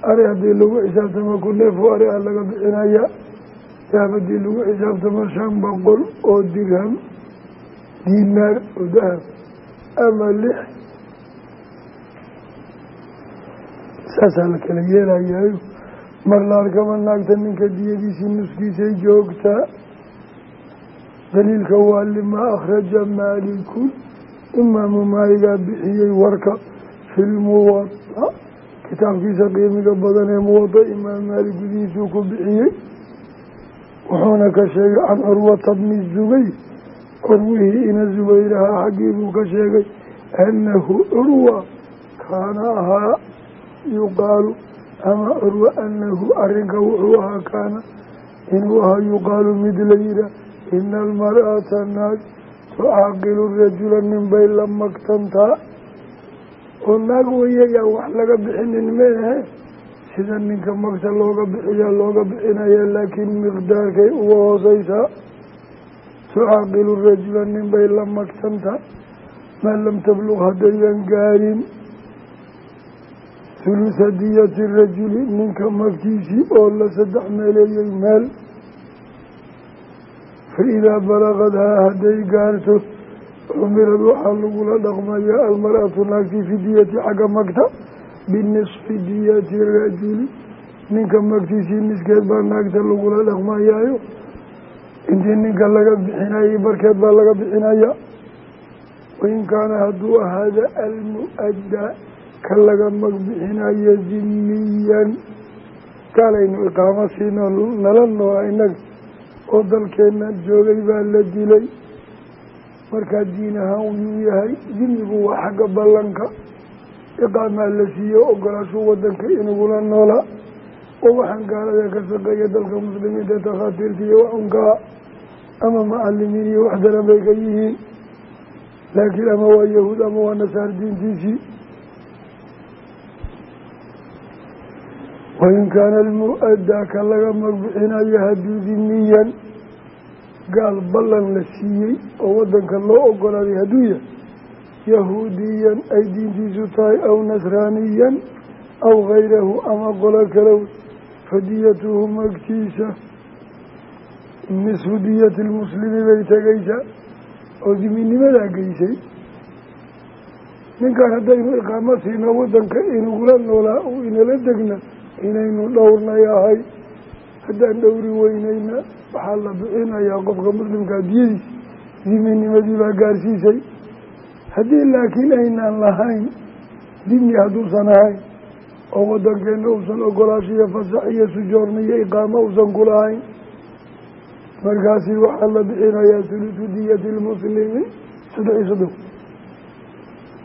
ari haddii lagu xisaabtamo ku neefoo ari a laga bixinaya dahab haddii lagu xisaabtamo shan boqol oo dirham diinaar oo dahab ama lix. Saasaa la kala yeelayayo. Mar la arkaba naagta ninka diyadiisii nuskiisay joogtaa daliilka waa limaa akhraja maalikun imaamu maaligaa bixiyey warka fi lmuwada kitaabkiisa qiimiga badan ee muwada imaam maalik gudihiisuu ku bixiyey. Wuxuuna ka sheegay can curwata bni zubayr curwihii ina zubayrahaa xaggii buu ka sheegay annahu curwa kaana ahaa yuqaalu ama curwa anahu arrinka wuxuu ahaa kaana inuu ahaa yuqaalu mid la yihaa ina almar'ata naag tucaaqilu rajula nin bay la magtantaa oo naag wayayaan wax laga bixinin meehe? Sida ninka magta looga bixiya looga bixinaya laakiin miqdaarkay uga hooseysaa tucaaqilu rajula nin bay la magtantaa maa lam tabluq haddayan gaarin hulusa diyati rajuli ninka magtiisii oo la saddex meeleeyey meel fa idaa balaqadhaa hadday gaarto cumirad waxaa lagula dhaqmayaa almar-atu naagtii fi diyati xagga magta binisfi diyati rajuli ninka magtiisii niskeed baa naagta lagula dhaqmayaayo intii ninka laga bixinayay barkeed baa laga bixinaya. Wain kaana hadduu ahaada almu-addaa ka laga magbixinayo dimiyan kaalaynu iqaamo siino nala noola inaga oo dalkeenna joogay baa la dilay. Markaa diin ahaan wuyuu yahay dimigu waa xagga ballanka. Iqaamaa la siiyo ogolaashuu wadanka inugula noolaa oo waxaan gaalada ka shaqeeya dalka muslimiinta takhaatiirta iyo waxunkaa ama macalimiin iyo wax daran bay ka yihiin laakiin ama waa yahuud ama waa nasaar diintiisii wain kaana almu-addaa ka laga magbixinayo hadduu dimiyan gaal ballan la siiyey oo wadanka loo ogolaaday hadduu yahay yahuudiyan ay diintiisu tahay aw nasraaniyan aw gayrahu ama qolo kalow fadiyatuhu magtiisa nisfu diyati lmuslimi bay tegaysaa oo diminimadaa geysay. Ninkaan haddaynu iqaamo siino wadanka inugula noolaa uu inala degna inaynu dhowrnay ahay. Haddaan dhowri weynayna waxaa la bixinayaa qofka muslimkaa diyadiis diminimadii baa gaarsiisay. Haddii laakiin aynaan lahayn dimi hadduusan ahayn oo wadankeena uusan ogolaasho iyo fasax iyo sujoorna iyo iqaamo uusan kulahayn markaasi waxaa la bixinayaa hulutu diyati lmuslimi saddex iyo soddon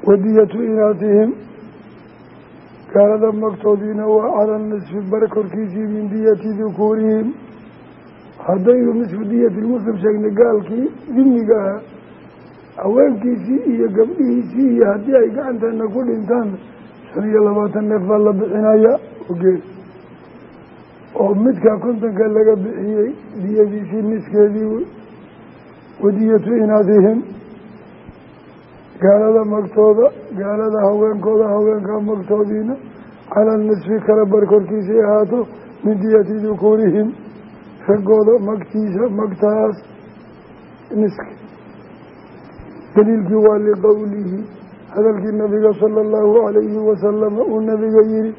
wadiyatu inaatihim gaalada magtoodiina waa cala nisfi bar korkiisii min diyati dukuurihim. Haddaynu nisfu diyati lmuslim sheegnay gaalkii dimiga ahaa haweenkiisii iyo gabdhihiisii iyo haddii ay gacanteena ku dhintaan shan iyo labaatan neef baa la bixinaya ogeel oo midkaa kontonka laga bixiyey diyadiisii niskeedii wadiyatu inaadihim. Gaalada magtooda gaalada haweenkooda haweenkaa magtoodiina calaa nisfi kala bar korkiisay ahaato min diyati dukuurihim. Raggooda magtiisa magtaas niska daliilkii waa liqowlihi hadalkii nabiga sala allahu calayhi wasalama uu nabiga yihi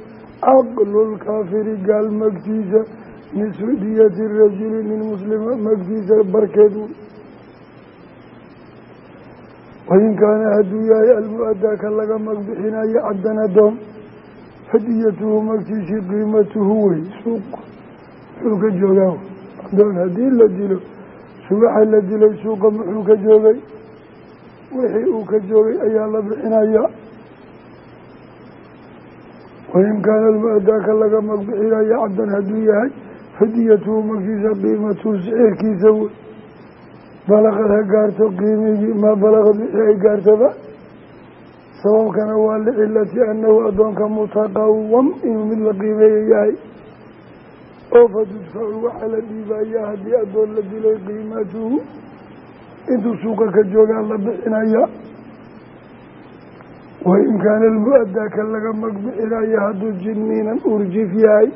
caqlulkaafiri gaal magtiisa nisfu diyati rajuli nin muslima magtiisa barkeed wey wain kaana hadduu yahay almu-adaa ka laga magbixinayo cabdan adoon fadiyatuhu magtiisii qiimatuhu wey suuq muxuu ka joogaa adoon haddii la dilo subaxa la dilay suuqa muxuu ka joogay wixii uu ka joogay ayaa la bixinaya wain kaana almu-adaa ka laga magbixinayo cabdan hadduu yahay fadiyatuhu magtiisa qiimatuhu sicirkiisa wey balaqad ha gaarto qiimigii maa balaqad wixii ay gaartaba sababkana waa licilati annahu addoonka mutaqawam inuu mid la qiimeeya yahay oo fa tudfacu waxaa la dhiibayaa haddii addoon la dilay qiimatuhu intuu suuqa ka joogaa la bixinaya wain kaana almu-adaa ka laga magbixinaya hadduu jiniinan urjif yahay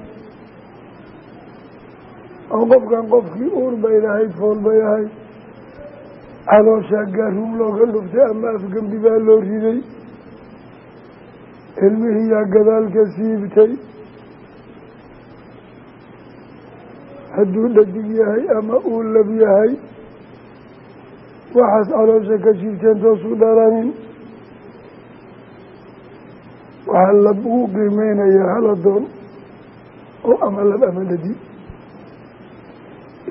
oo qofkan qofkii uur bay lahayd fool bay ahayd calooshaa gaaruun looga dhuftay ama afgembi baa loo riday ilmihiyaa gadaalka siibtay hadduu dhadig yahay ama uu lab yahay waxaas caloosha ka siibteen toosu dhalanin waxaa lab ugu qiimeynayaa hal adoon oo ama lab ama dhadi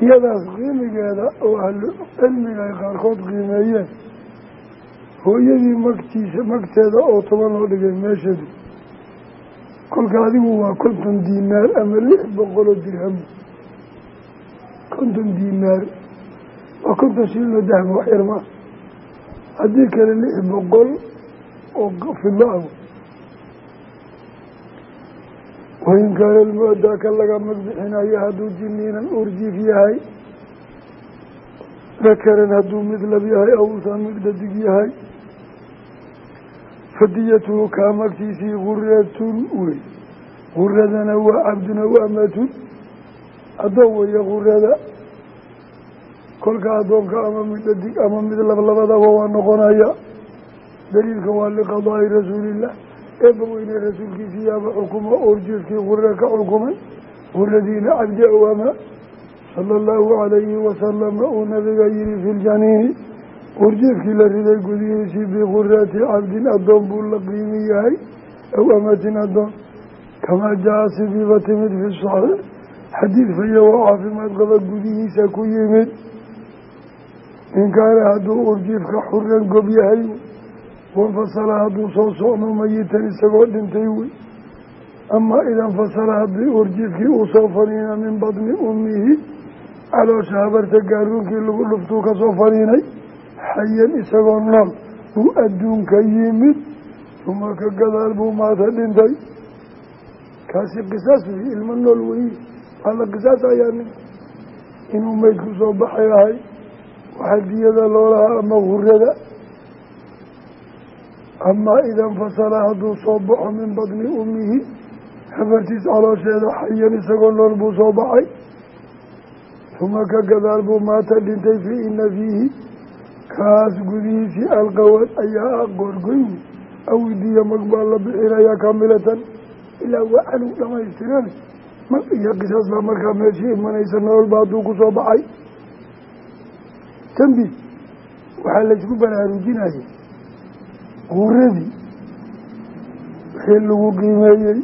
iyadaas qiimigeeda oo ahlu cilmiga ay qaarkood qiimeeyeen hooyadii magtiisa magteeda oo toban loo dhigay meeshadu kolka adigu waa konton diinaar ama lix boqoloo dirham. Konton diinaar. Waa konton shilino dahma wax yar maa haddii kale lix boqol oo fidlo ah wain kaana almu-adaa ka laga magbixinayo hadduu jiniinan urjiif yahay dakaran hadduu mid lab yahay awusaa mid dhadig yahay fadiyatuhu kaa magtiisii guratun wey guradana waa cabdun aw amatun addoon weeye gurada kolka addoonka ama mid dhadig ama mid lablabadaba waa noqonaya daliilka waa liqadaa'i rasuulillah eebba weyne rasuulkiisi yaaba xukumo orjiifkii gura ka xukumay guradiina cabdi awama sala allahu calayhi wasalama uu nabiga yihi fi ljaniini urjiifkii la riday gudihiisii bigurati cabdin addoon buu la qiimi yahay aw amatin addoon. Kamaa jaa sidiiba timid fi saxiix xadiid faya oo caafimaad qaba gudihiisa ku yimid. In kaana hadduu urjiifka xuran gob yahay wanfasala hadduu soo socno mayitan isagoo dhintay wey. Amaa idanfasala haddii urjiifkii uu soo faniina min badni ummihi caloosha habarta gaaruunkii lagu dhuftuu ka soo faniinay xayan isagoo nool uu adduunka yimid uma ka gadaal buu maata dhintay. Kaasi qisaas wey ilmo nool weyi waa la qisaasayaa nin inuu meydku soo baxay ahay waxaa diyada loolahaa ama hurada amaa idan fasala hadduu soo baxo min badni ummihi habartiis caloosheeda xayan isagoo nool buu soo baxay uma ka gadaal buu maata dhintay fi ina fiihi kaas gudihiisii alqawad ayaa ah goorgoyn awidiya mag baa la bixinayaa kaamilatan ilaa waa canug dhamaystiran mag iyo qisaas baa markaa meeshii imanaysa nololba hadduu ku soo baxay tambi waxaa laysku baraarujinayay guuradii wixii lagu qiimeeyey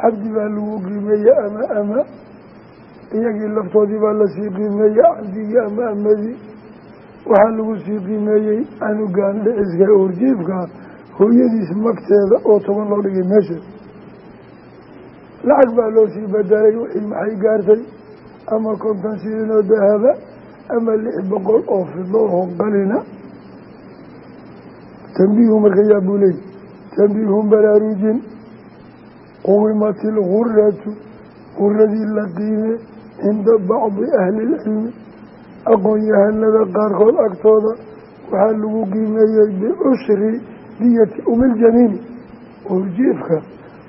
cabdi baa lagu qiimeeyey ama ama. Iyagii laftoodii baa la sii qiimeeyey cabdigii ama amadii. Waxaa lagu sii qiimeeyey canugan dhiciska orjiifka hooyadiis magteeda oo toban loo dhigay meesha. Lacag baa loo sii bedelay wixii maxay gaartay? Ama konton shilinoo dahaba ama lix boqol oo fidlo oo qalina tambiihu marka yaa buu leey tambiihun baraarujin quwimat ilguratu guradii la qiime cinda bacdi ahli ilcilmi aqoon-yahanada qaarkood agtooda waxaa lagu qiimeeyey bicushri diyati umiljaniini urjiifka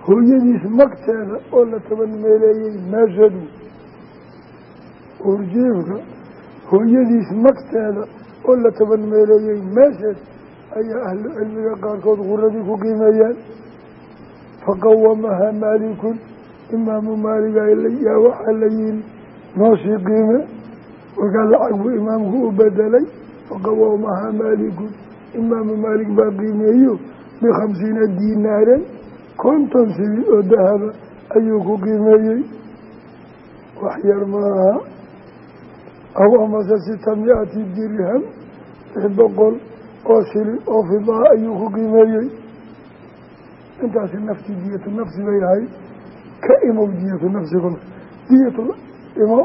hooyadiis magteeda oo la toban meeleeyey meeshadu urjiifka hooyadiis magteeda oo la toban meeleeyey meesheed ayaa ahlu cilmiga qaarkood guradii ku qiimeeyeen faqawamaha maalikun imaamu maaliga yaa waxaa la yihi nooshii qiime. Warkaa lacag buu imaamku u bedelay faqawamaha maalikun imaamu maalik baa qiimeeyo bikhamsiina diinaaran konton sili oo dahaba ayuu ku qiimeeyey. Wax yar maaha. Aw amase sita mi-ati dirham lix boqol oo shilin oo fidaa ayuu ku qiimeeyey. Intaasi nafti diyatu nafsi bay ahayd ka imow diyatu nafsiguna diyatu imo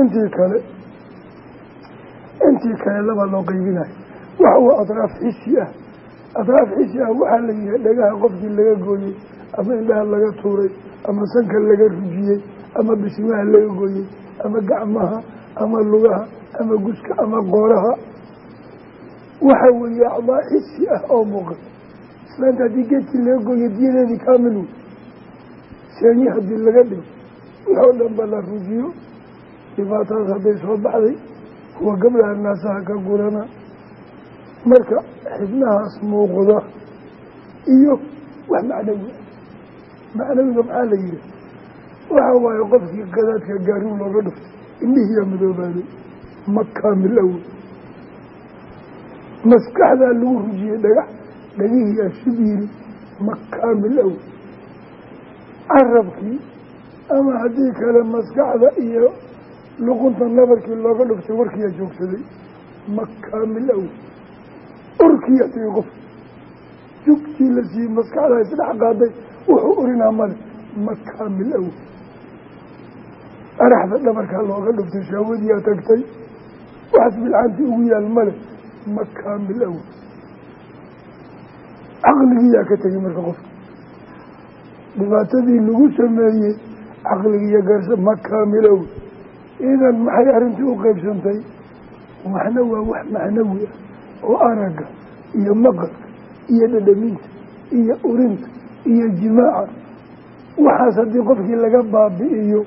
intii kale intii kale laba loo qeybinayo waxa uu atraaf xisi ah. Atraaf xisi ah waxaa la yihi dhagaha qofkii laga gooyey ama indhaha laga tuuray ama sanka laga rujiyey ama bishimaha laga gooyey ama gacmaha ama lugaha ama guska ama qooraha waxa weeye acdaa xisi ah oo muuqata islaanta haddii geedkii laga gooyo diyadeedii kaamil wey seeni haddii laga dhigo waxoo dhan ba la rujiyo dhibaatadaas hadday soo baxday kuwa gabdhaha naasaha ka gurana. Marka xibnahaas muuqda iyo wax macnawi macnawiga maxaa la yihi waxa waaye qofkii qadaadka gaariw looga dhuftay indhihiyaa madoobaaday ma kaamil awood maskaxdaa lagu rujiyey dhagax dhagihii ashibiri ma kaamil awood carabkii ama haddii kale maskaxda iyo luqunta nabarkii looga dhuftay warkiiyaa joogsaday ma kaamil awood urkiyaa tagay qof. Jugtii la siiyey maskaxdaa isdhex qaaday wuxuu urinaa male ma kaamil awood araxda dhabarkaa looga dhuftay shaawadiyaa tagtay waxaas bilcaanti ugu yaal male ma kaamil awood caqligiyaa ka tegay marka qofka. Dhibaatadii lagu sameeyey caqligiiyo garsa ma kaamil awood idan maxay arrintii u qeybsantay waxna waa wax macnawi ah oo aragga iyo maqalka iyo dhadhaminta iyo urinta iyo jimaaca. Waxaas haddii qofkii laga baabi'iyo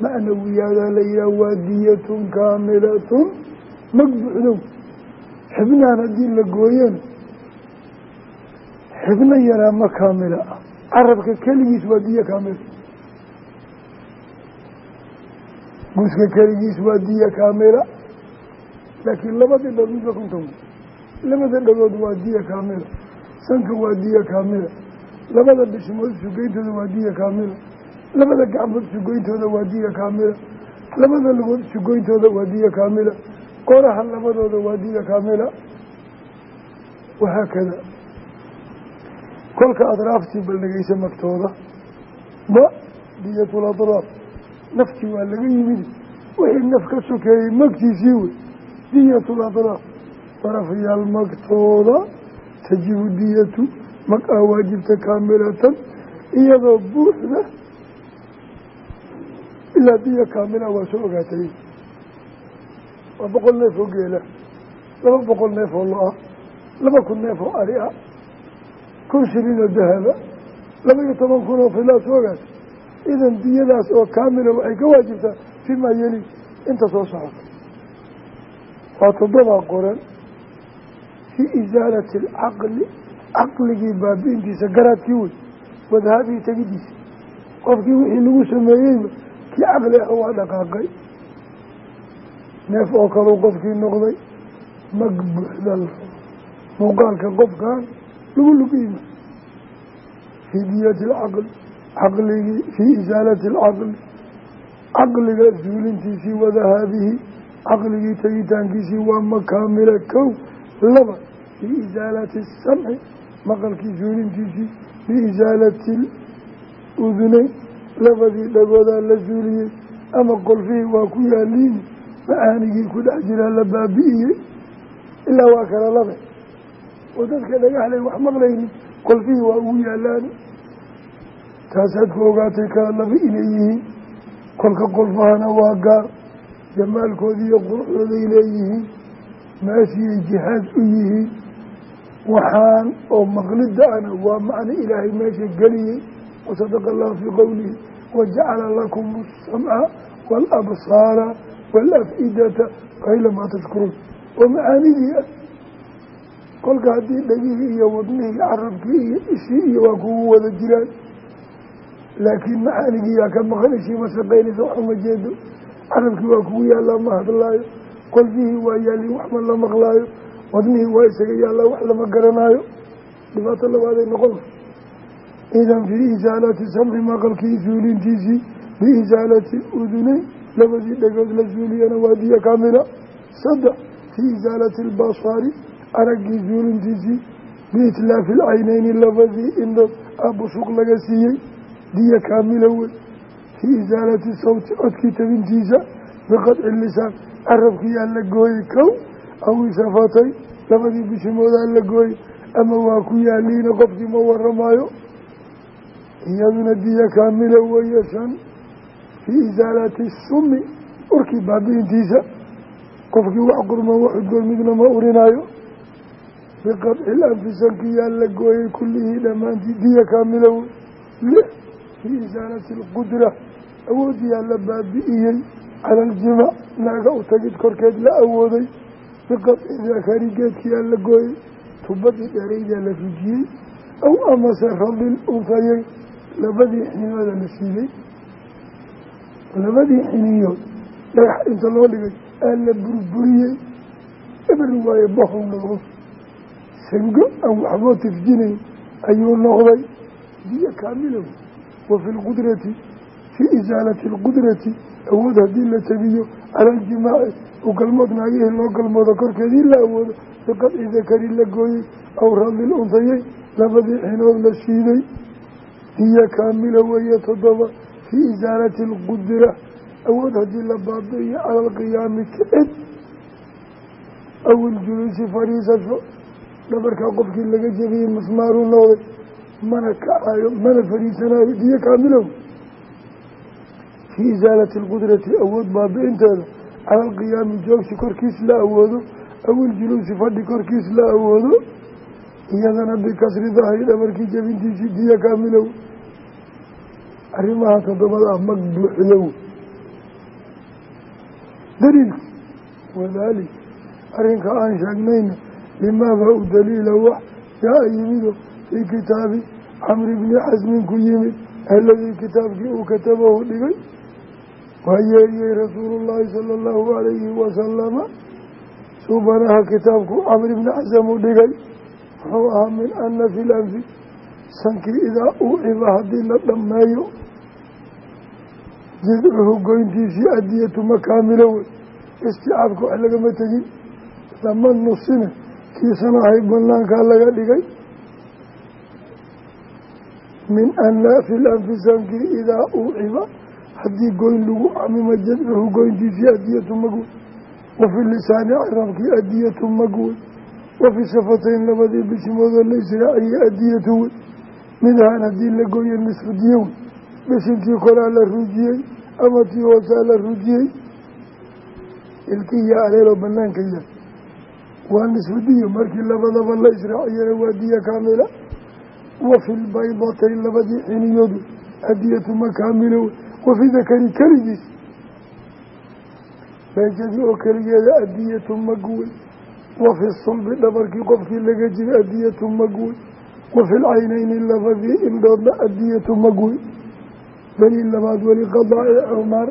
macnawiyaadaa la yihaha waa diyatun kaamilatun mag buuxdow xibnahan haddii la gooyana xibno yaraa ma kaamila. Ah carabka keligiis waa diyo kaamila guska keligiis waa diyo kaamila. Laakiin labadii midba kuntan labada dhagood waa diya kaamila sanka waa diya kaamila labada bishmood sugeyntooda waa diya kaamila labada gacmood sugoyntooda waa diya kaamila labada lugood sugoyntooda waa diya kaamila qoraha labadooda waa diya kaamila. Wahaakada kolka adraaftii baldhegeysa magtooda. Ba diyatul adraaf. Naftii waa laga yimid. Wixii naf ka sokeeyey magtiisii wey. Diyatul adraaf. Darafyaal magtooda tajibu diyatu mag aa waajibta kaamilatan. Iyadoo buuxda ilaa diya kaamila waa soo ogaatay waa boqol neef oo geela laba boqol neef oo lo'ah laba kun neef oo ari ah kun shilin oo dahaba laba iyo toban kun oo filaa soo ogaatay idan diyadaas oo kaamila waxay ka waajibtaa fimaa yeli inta soo socota. Waa toddobaa qoran fii isaalati alcaqli caqligii baabi'intiisa garaadkii wey wadahaabii tegidiisa. Qofkii wixii lagu sameeyeyba kii caqli ah waa dhaqaaqay neef oo kaleu qofkii noqday mag buuxdal muuqaalka qofkan lagu lugiima fii diyati alcaqli caqligii fii isaalati alcaqli caqliga zuulintiisii wadahaabihi caqligii tegitaankiisii waa makaamila kow laba biisaalati asamci maqalkii zuulintiisii biisaalati uduneyn labadii dhagoodaa la zuuliyey ama qolfihii waa ku yaaliini macaanigii ku dhex jiraa la baabi'iyey ilaa waa kala labe. Oo dadka dhagaxlay wax maqlaynin qolfihii waa ugu yaalaani taasaad ku ogaatay kala labe inay yihiin. Kolka qolfahana waa gaar. Jamaalkoodii iyo quruxdooday leeyihiin. Meeshiyay jihaad u yihiin. Waxaan oo maqlida ana waa macno ilaahay meesha geliyey. Wasadaqa allahu fii qowlihi wajacala lakum asamca waalabsaara waalaf-idata qayla maa tashkuruun oo macaanidii ah kolka haddii dhegihii iyo wadnihii carabkii iyo ishii iyo waa kugu wada jiraan. Laakiin macaanigiiyaa ka maqan ishii ma shaqaynaysa waxuma jeedo. Carabkii waa kugu yaallaa ma hadlaayo. Qolfihii waa yaallin waxma la maqlaayo. Wadnihii waa isaga yaallaa wax lama garanaayo. Dhibaato labaaday noqon. Idan fii isaalati samci maqalkii suulintiisii biisaalati uduneyn labadii dhegood la suuliyana waa diya kaamila saddex fii isaalati albasaari araggii suulintiisii biitlaafi alcayneyni labadii indhood aabushuq laga siiyey diya kaamila wey fii isaalati sawti codkii tabintiisa biqadci lisaan carabkiyaa la gooyey kow aw isafatay labadii bishimoodaa la gooyey ama waa ku yaaliina qofkii ma waramaayo iyaduna diya kaamila weeye shan fii isaalati sumi urkii baabi'intiisa qofkii wax qurman wax udgoon midna ma urinaayo. Biqadci lanfisanki yaa la gooyey kullihii dhammaantii diya kaamila wey lix fii isaalati alqudra awoodiyaa la baabi'iyey cala aljimac naaga u tagid korkeed la awooday. Biqadci dakari geedkiyaa la gooyey tubadii dheeraydaa la rujiyey. Aw amase radil unfayey labadii xiniyooda la siiyey labadii xiniyood dhagax inta loo dhigay aa la burburiyey. Ebri waaye bahol noqdo sango aan waxboo tifjinayn ayuu noqday. Diyo kaamilow wa fi lqudrati fii isaalati alqudrati awood haddii la tabiyo cala aljimaaci u galmood naagihii loo galmoodo korkeedii la awoodo biqadci dakari la gooyey aw radil untayey labadii xinood la shiiday. Diya kaamila weeye toddoba fii isaalati alqudra awood haddii la baabi'iyo cala alqiyaami kicid aw iljuluusi fadhiisasho dhabarkaa qofkii laga jebiyey masmaaruu noqday mana kacayo mana fadhiisanaayo diyo kaamilow fii isaalati alqudrati awood baabi'inteeda cala alqiyaami joogsi korkiis la awoodo aw iljuluusi fadhi korkiis la awoodo iyadana bikasri dahri dhabarkii jebintiisii diyo kaamilow arrimaha toddobada ah mag buuxdow daliilku wadaalik arrinka aan sheegnayna limaabaa u daliila wax jaa-a yimido fii kitaabi camri bni xasmin ku yimid aladii kitaabkii uu katabahu dhigay. Waa yeeriyey rasuulullaahi sala allahu alayhi wasalama subanaha kitaabku camri bni xasam u dhigay. Wuxuu ahaa min ana fi lanfi sankii idaa uuciba haddii la dhammeeyo jidcuhu goyntiisii adiyatu makaamilo wey isticaabka wax lagama tegin lama nusine kiisan ahay banaankaa laga dhigay min ana fi lanfisankii idaa uuciba haddii goyn lagu camimo jadcuhu goyntiisii adiyatu magwey wafi lisaani carabkii adiyatu magwey wafi shafatayn labadii bishimoodoo la israaciyey adiyatu wey midahaan haddii la gooyo nisfu wey bishinkii koraa la ruujiyey ama tii hoosaa la rujiyey ilkiya aleeloo banaanka yahay waa nisfu diyo markii labadaba la israaciyana waa diya kaamila. Wa fi lbaydatayn labadii xiniyood adiyatu makaamilo. Wey wafi dakari keligiis beejadii oo keligeeda adiyatu magwey wafi sulbi dhabarkii qofkii laga jiray adiyatu magwey wafi lcaynayni labadii indhoodna adiyatu magwey daliil labaad weli qadaa'i cumar.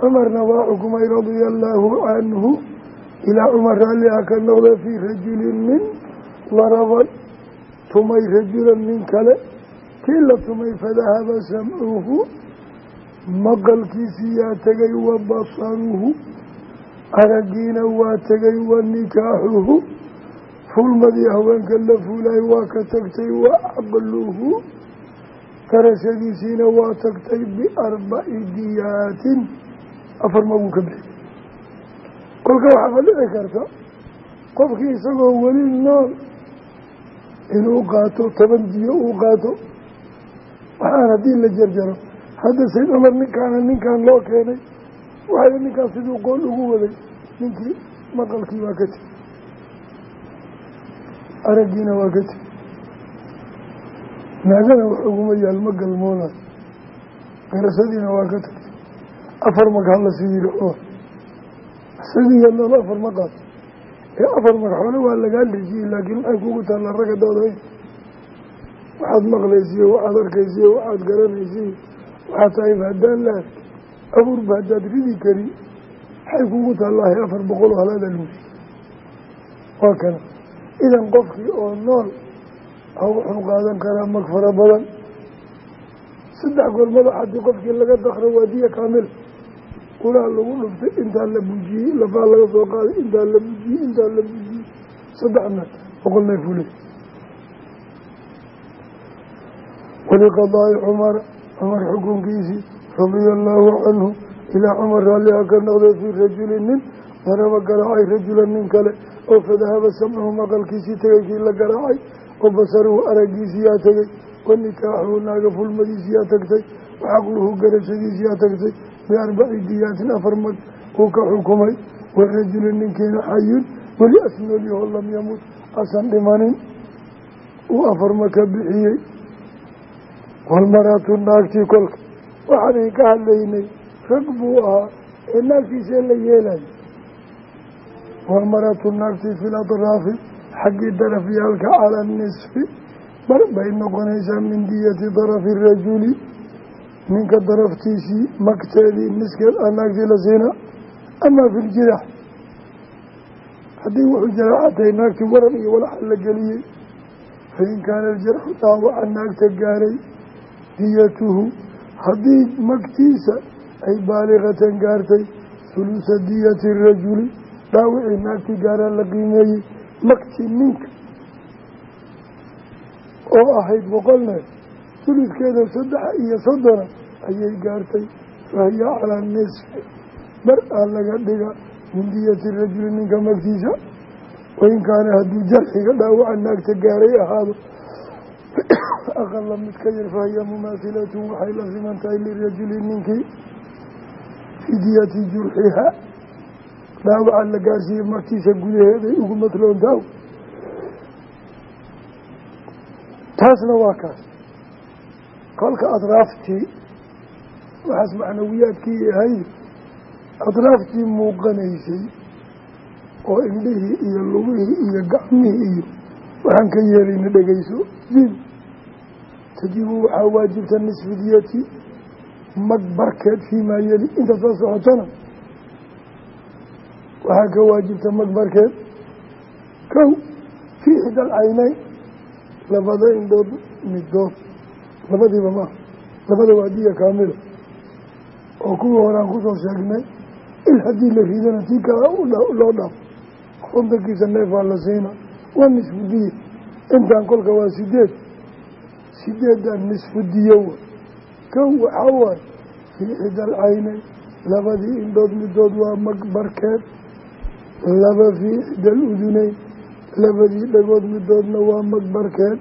Cumarna waa xukumay radia allaahu canhu ilaa cumar raalliha ka noqda fii rajulin nin laraban. Tumay rajulan nin kale. Kii la tumay fadahaba samcuhu maqalkiisii yaa tegay wa basaruhu aragiina waa tegay wa nikaaxuhu. Fulmadii haweenka la fuulay waa ka tagtay wa caqluhu garashadiisiina waa tagtay biarbaci diyaatin. Afar maguu ka bixi. Kolka waxaaba dhici karta qofkii isagoo weli nool inuu qaato toban diyo uu qaato waxaan haddii la jarjaro hadda sayd cumar ninkaana ninkan loo keenay waxay ninkaan siduu qool ugu waday ninkii maqalkii waa ka tegi araggiina waa ka tegi naagana wax uguma yaal ma galmoonayo. Garashadiina waa ka tagtay. Afar mag hala sii yiri cumar isagiiyo nool afar ma qaato ee afar marxalo waa lagaa dhejiyey laakiin maxay kugu taallaa ragga dooday waxaad maqlaysiyo waxaad arkaysiyo waxaad garanaysiyo waxaad tahay haddaan la ark abuurba haddaad ridi karin maxay kugu taallaahay afar boqol oo halaada luusi waa kana. Idan qofkii oo nool a wuxuu qaadan karaa mag fara badan. Saddex gool madax haddii qofkii laga dakro waa diya kaamil. Ulaa lagu dhuftay intaa la bujiyey lafaa laga soo qaaday intaa la bujiyey intaa la bujiyey. Saddexna boqol neef ule waliqadaa'i cumara cumar xukunkiisii radia allaahu canhu ilaa cumar raalliha ka noqday fii rajulin nin daraba garaacay rajulan nin kale oo fadahaba samcuhu maqalkiisii tegay kii la garaacay wa basaruhu araggiisiyaa tegey wa nikaaxuhu naaga fulmadiisiyaa tagtay wa caqluhu garashadiisiyaa tagtay biarbaci diyaatin afar mag uu ka xukumay warajulin ninkiina xayun weli asnoolyaho lam yamut asan dhimanin uu afar ma ka bixiyey. Walmaraatu naagtii kolka waxaanan ka hadlaynay rag buu ahaa ee naagtiisee la yeelayo walmaraatu naagtii fi ladraafi xaggii darafyaalka cala nisfi bar bay noqonaysaa min diyati darafi rajuli ninka daraftiisii magteedii niskeed aa naagtii la siina amaa fi ljirax haddii wuxuu jaraaxatay naagtii waran iyo walaxa la geliyey fain kaana aljarxu dhaawaca naagta gaaray diyatuhu haddii magtiisa ay baaliqatan gaartay hulusa diyati rajuli dhaawicii naagtii gaaraan la qiimeeyey magtii ninka oo ahayd boqol neef suluskeeda saddex iyo soddona ayay gaartay. Fahiya calaa nisfi. Bar aa laga dhiga min diyati rajuli ninka magtiisa wain kaana hadduu jarxiga dhaawaca naagta gaaray ahaado [coughs] aqala mid ka yar fahiya mumaahilatun waxay la siman tahay lirajuli ninkii fidiyati jurxiha dhaawaca la gaarsiiyey magtiisa gudaheeday ugu matloontaw taasna waa kaas. Kolka adraaftii waxaas macnawiyaadkii ahayd adraaftii muuqanaysay oo indhihii iyo lugihii iyo gacmihii iyo waxaan ka yeelayna dhegeyso diin. Tajibu waxaa waajibta nisfidiyati mag barkeed fiimaa yeli inta soo socotona waxaa ka waajibta mag barkeed kow fii ixda alcayneyn labada indhood middood labadiiba maaha labada waa diya kaamila oo kuwii horaan ku soo sheegnay il haddii la ridana tii kala loo dhaaf kontankiisa neefaa la siina. Waa nisfu diya. Intaan kolka waa sideed sideedan nisfu diyo wa. Kow waxaa waaye fii ixda alcayneyn labadii indhood middood waa mag barkeed laba fii ixda aluduneyn labadii dhagood midoodna waa magbarkeed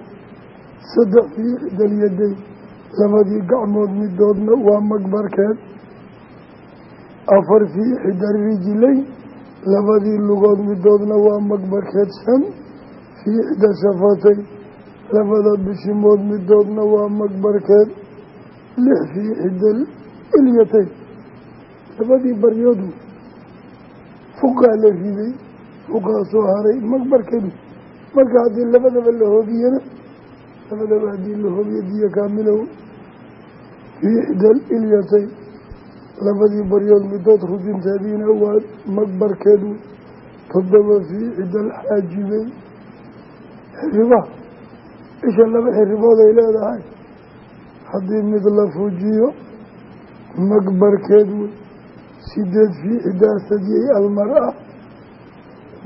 saddex fii ixda alyadayn labadii gacmood midoodna waa magbarkeed afar fii ixda arijlayn labadii lugood midoodna waa magbarkeed shan fii ixda shafatayn labada bishimood midoodna waa magbarkeed lix fii ixda ilyatayn labadii baryoodu fuqaa la riday fuqaa soo haray. Magbarkeedu marka haddii labadaba la hoobiyana labadaba haddii la hoobiyo diyo kaamilow fii ixda ilyatayn labadii baryood midood rujinteediina waa magbarkeedu toddoba fii ixda alxaajibeyn xiribaha isha laba xiribood ay leedahay. Haddii mid la fujiyo magbarkeed sideed fii ixdaa sadiyey almar-a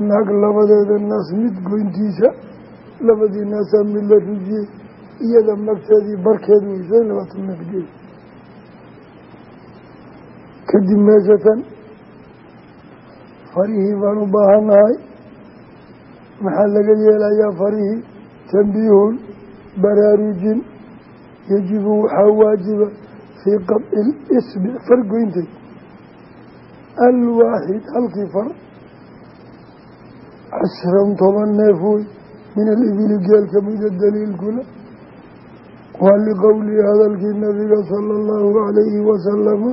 naag labadeeda naas mid goyntiisa labadii naasaa mid la rujiyey iyada magteedii barkeed wey shan labaatan nafgeed kadib meeshatan farihii baan u baahannahay maxaa laga yeelayaa farihii? Tambiihun baraarujin yajibu waxaa waajiba fii qadci lisbic far goynteed alwaaxid halkii far cashran toban neef wey min alibili geel kamida daliilkuna waa liqowlihi hadalkii nabiga sala allahu calayhi wasalama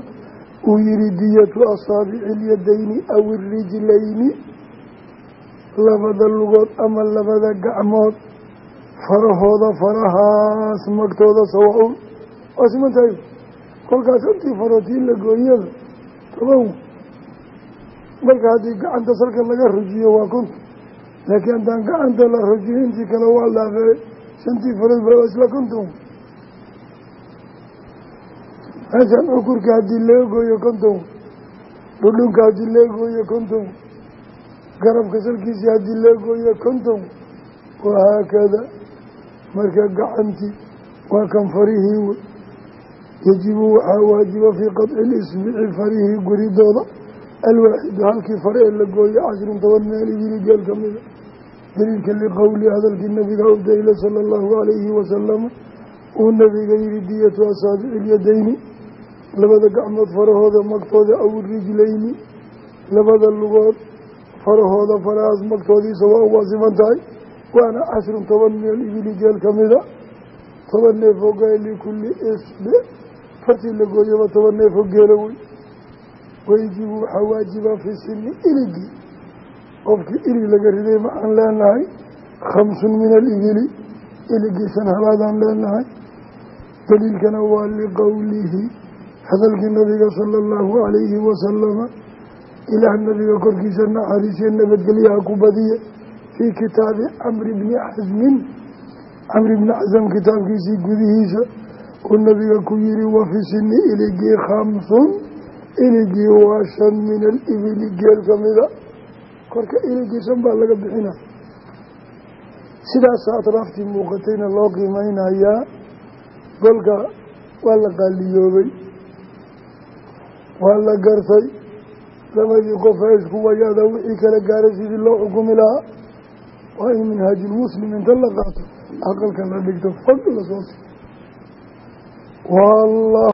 uu yihi diyatu asaabici ilyadayni aw irijlayni labada lugood ama labada gacmood farahooda farahaas magtooda sawa-un waa siman tahay kolkaas intii farootiin la gooyada marka haddii gacanta salka laga rujiyo waa kunta laakiin haddaan gacanta la rujiyo intii kale waa laafee shantii farood ba isla konton. Meeshan cukurka haddii laga gooyo konton dhudhunka haddii laga gooyo konton garabka salkiisii haddii laga gooyo konton wahaakada marka gacantii waa kan farihii yajibu waxaa waajiba fii qadci lisbici farihii guridooda alwaaxidu halkii fare ee la gooyo cashrun toban meel ibili geel ka mida daliilka liqowli hadalkii nabiga u daliila sala allahu calayhi wasalama uu nabiga yihi diyatu asaabici ilyadayni labada gacmood farahooda magtooda aw rijlayni labada lugood farahooda farahaas magtoodiisa waa uga siman tahay waana cashrun toban meel ibili geel ka mida toban neefoo gae likulli isbe fartii la gooyaba toban neefoo geela wey wayajibu waxaa waajiba fi sini iligii qofkii ilig laga riday maxaan leenahay? Khamsun min alibili iligii shan halaadaan leenahay. Daliilkana waa liqowlihi hadalkii nabiga sala allahu calayhi wasalama ilaah nabiga korkiisa naxariisiyo nabadgelyaha ku badiye. Fii kitaabi camri bni xasmin camri bni xasam kitaabkiisii gudihiisa. Uu nabiga ku yihi wafi sini iligii khamsun iligii waa shan min alibili geel kamida korka iligii shan baa laga bixina. Sidaasa atraaftii muuqatayna loo qiimeynayaa golka waa la qaaliyoobay. Waa la gartay. Labadii qof ee isku wayaada wixii kala gaaray sidii loo xukumi lahaa. Waa in minhaajulmuslim inta la qaato. Aqalka la dhigto fog la soo si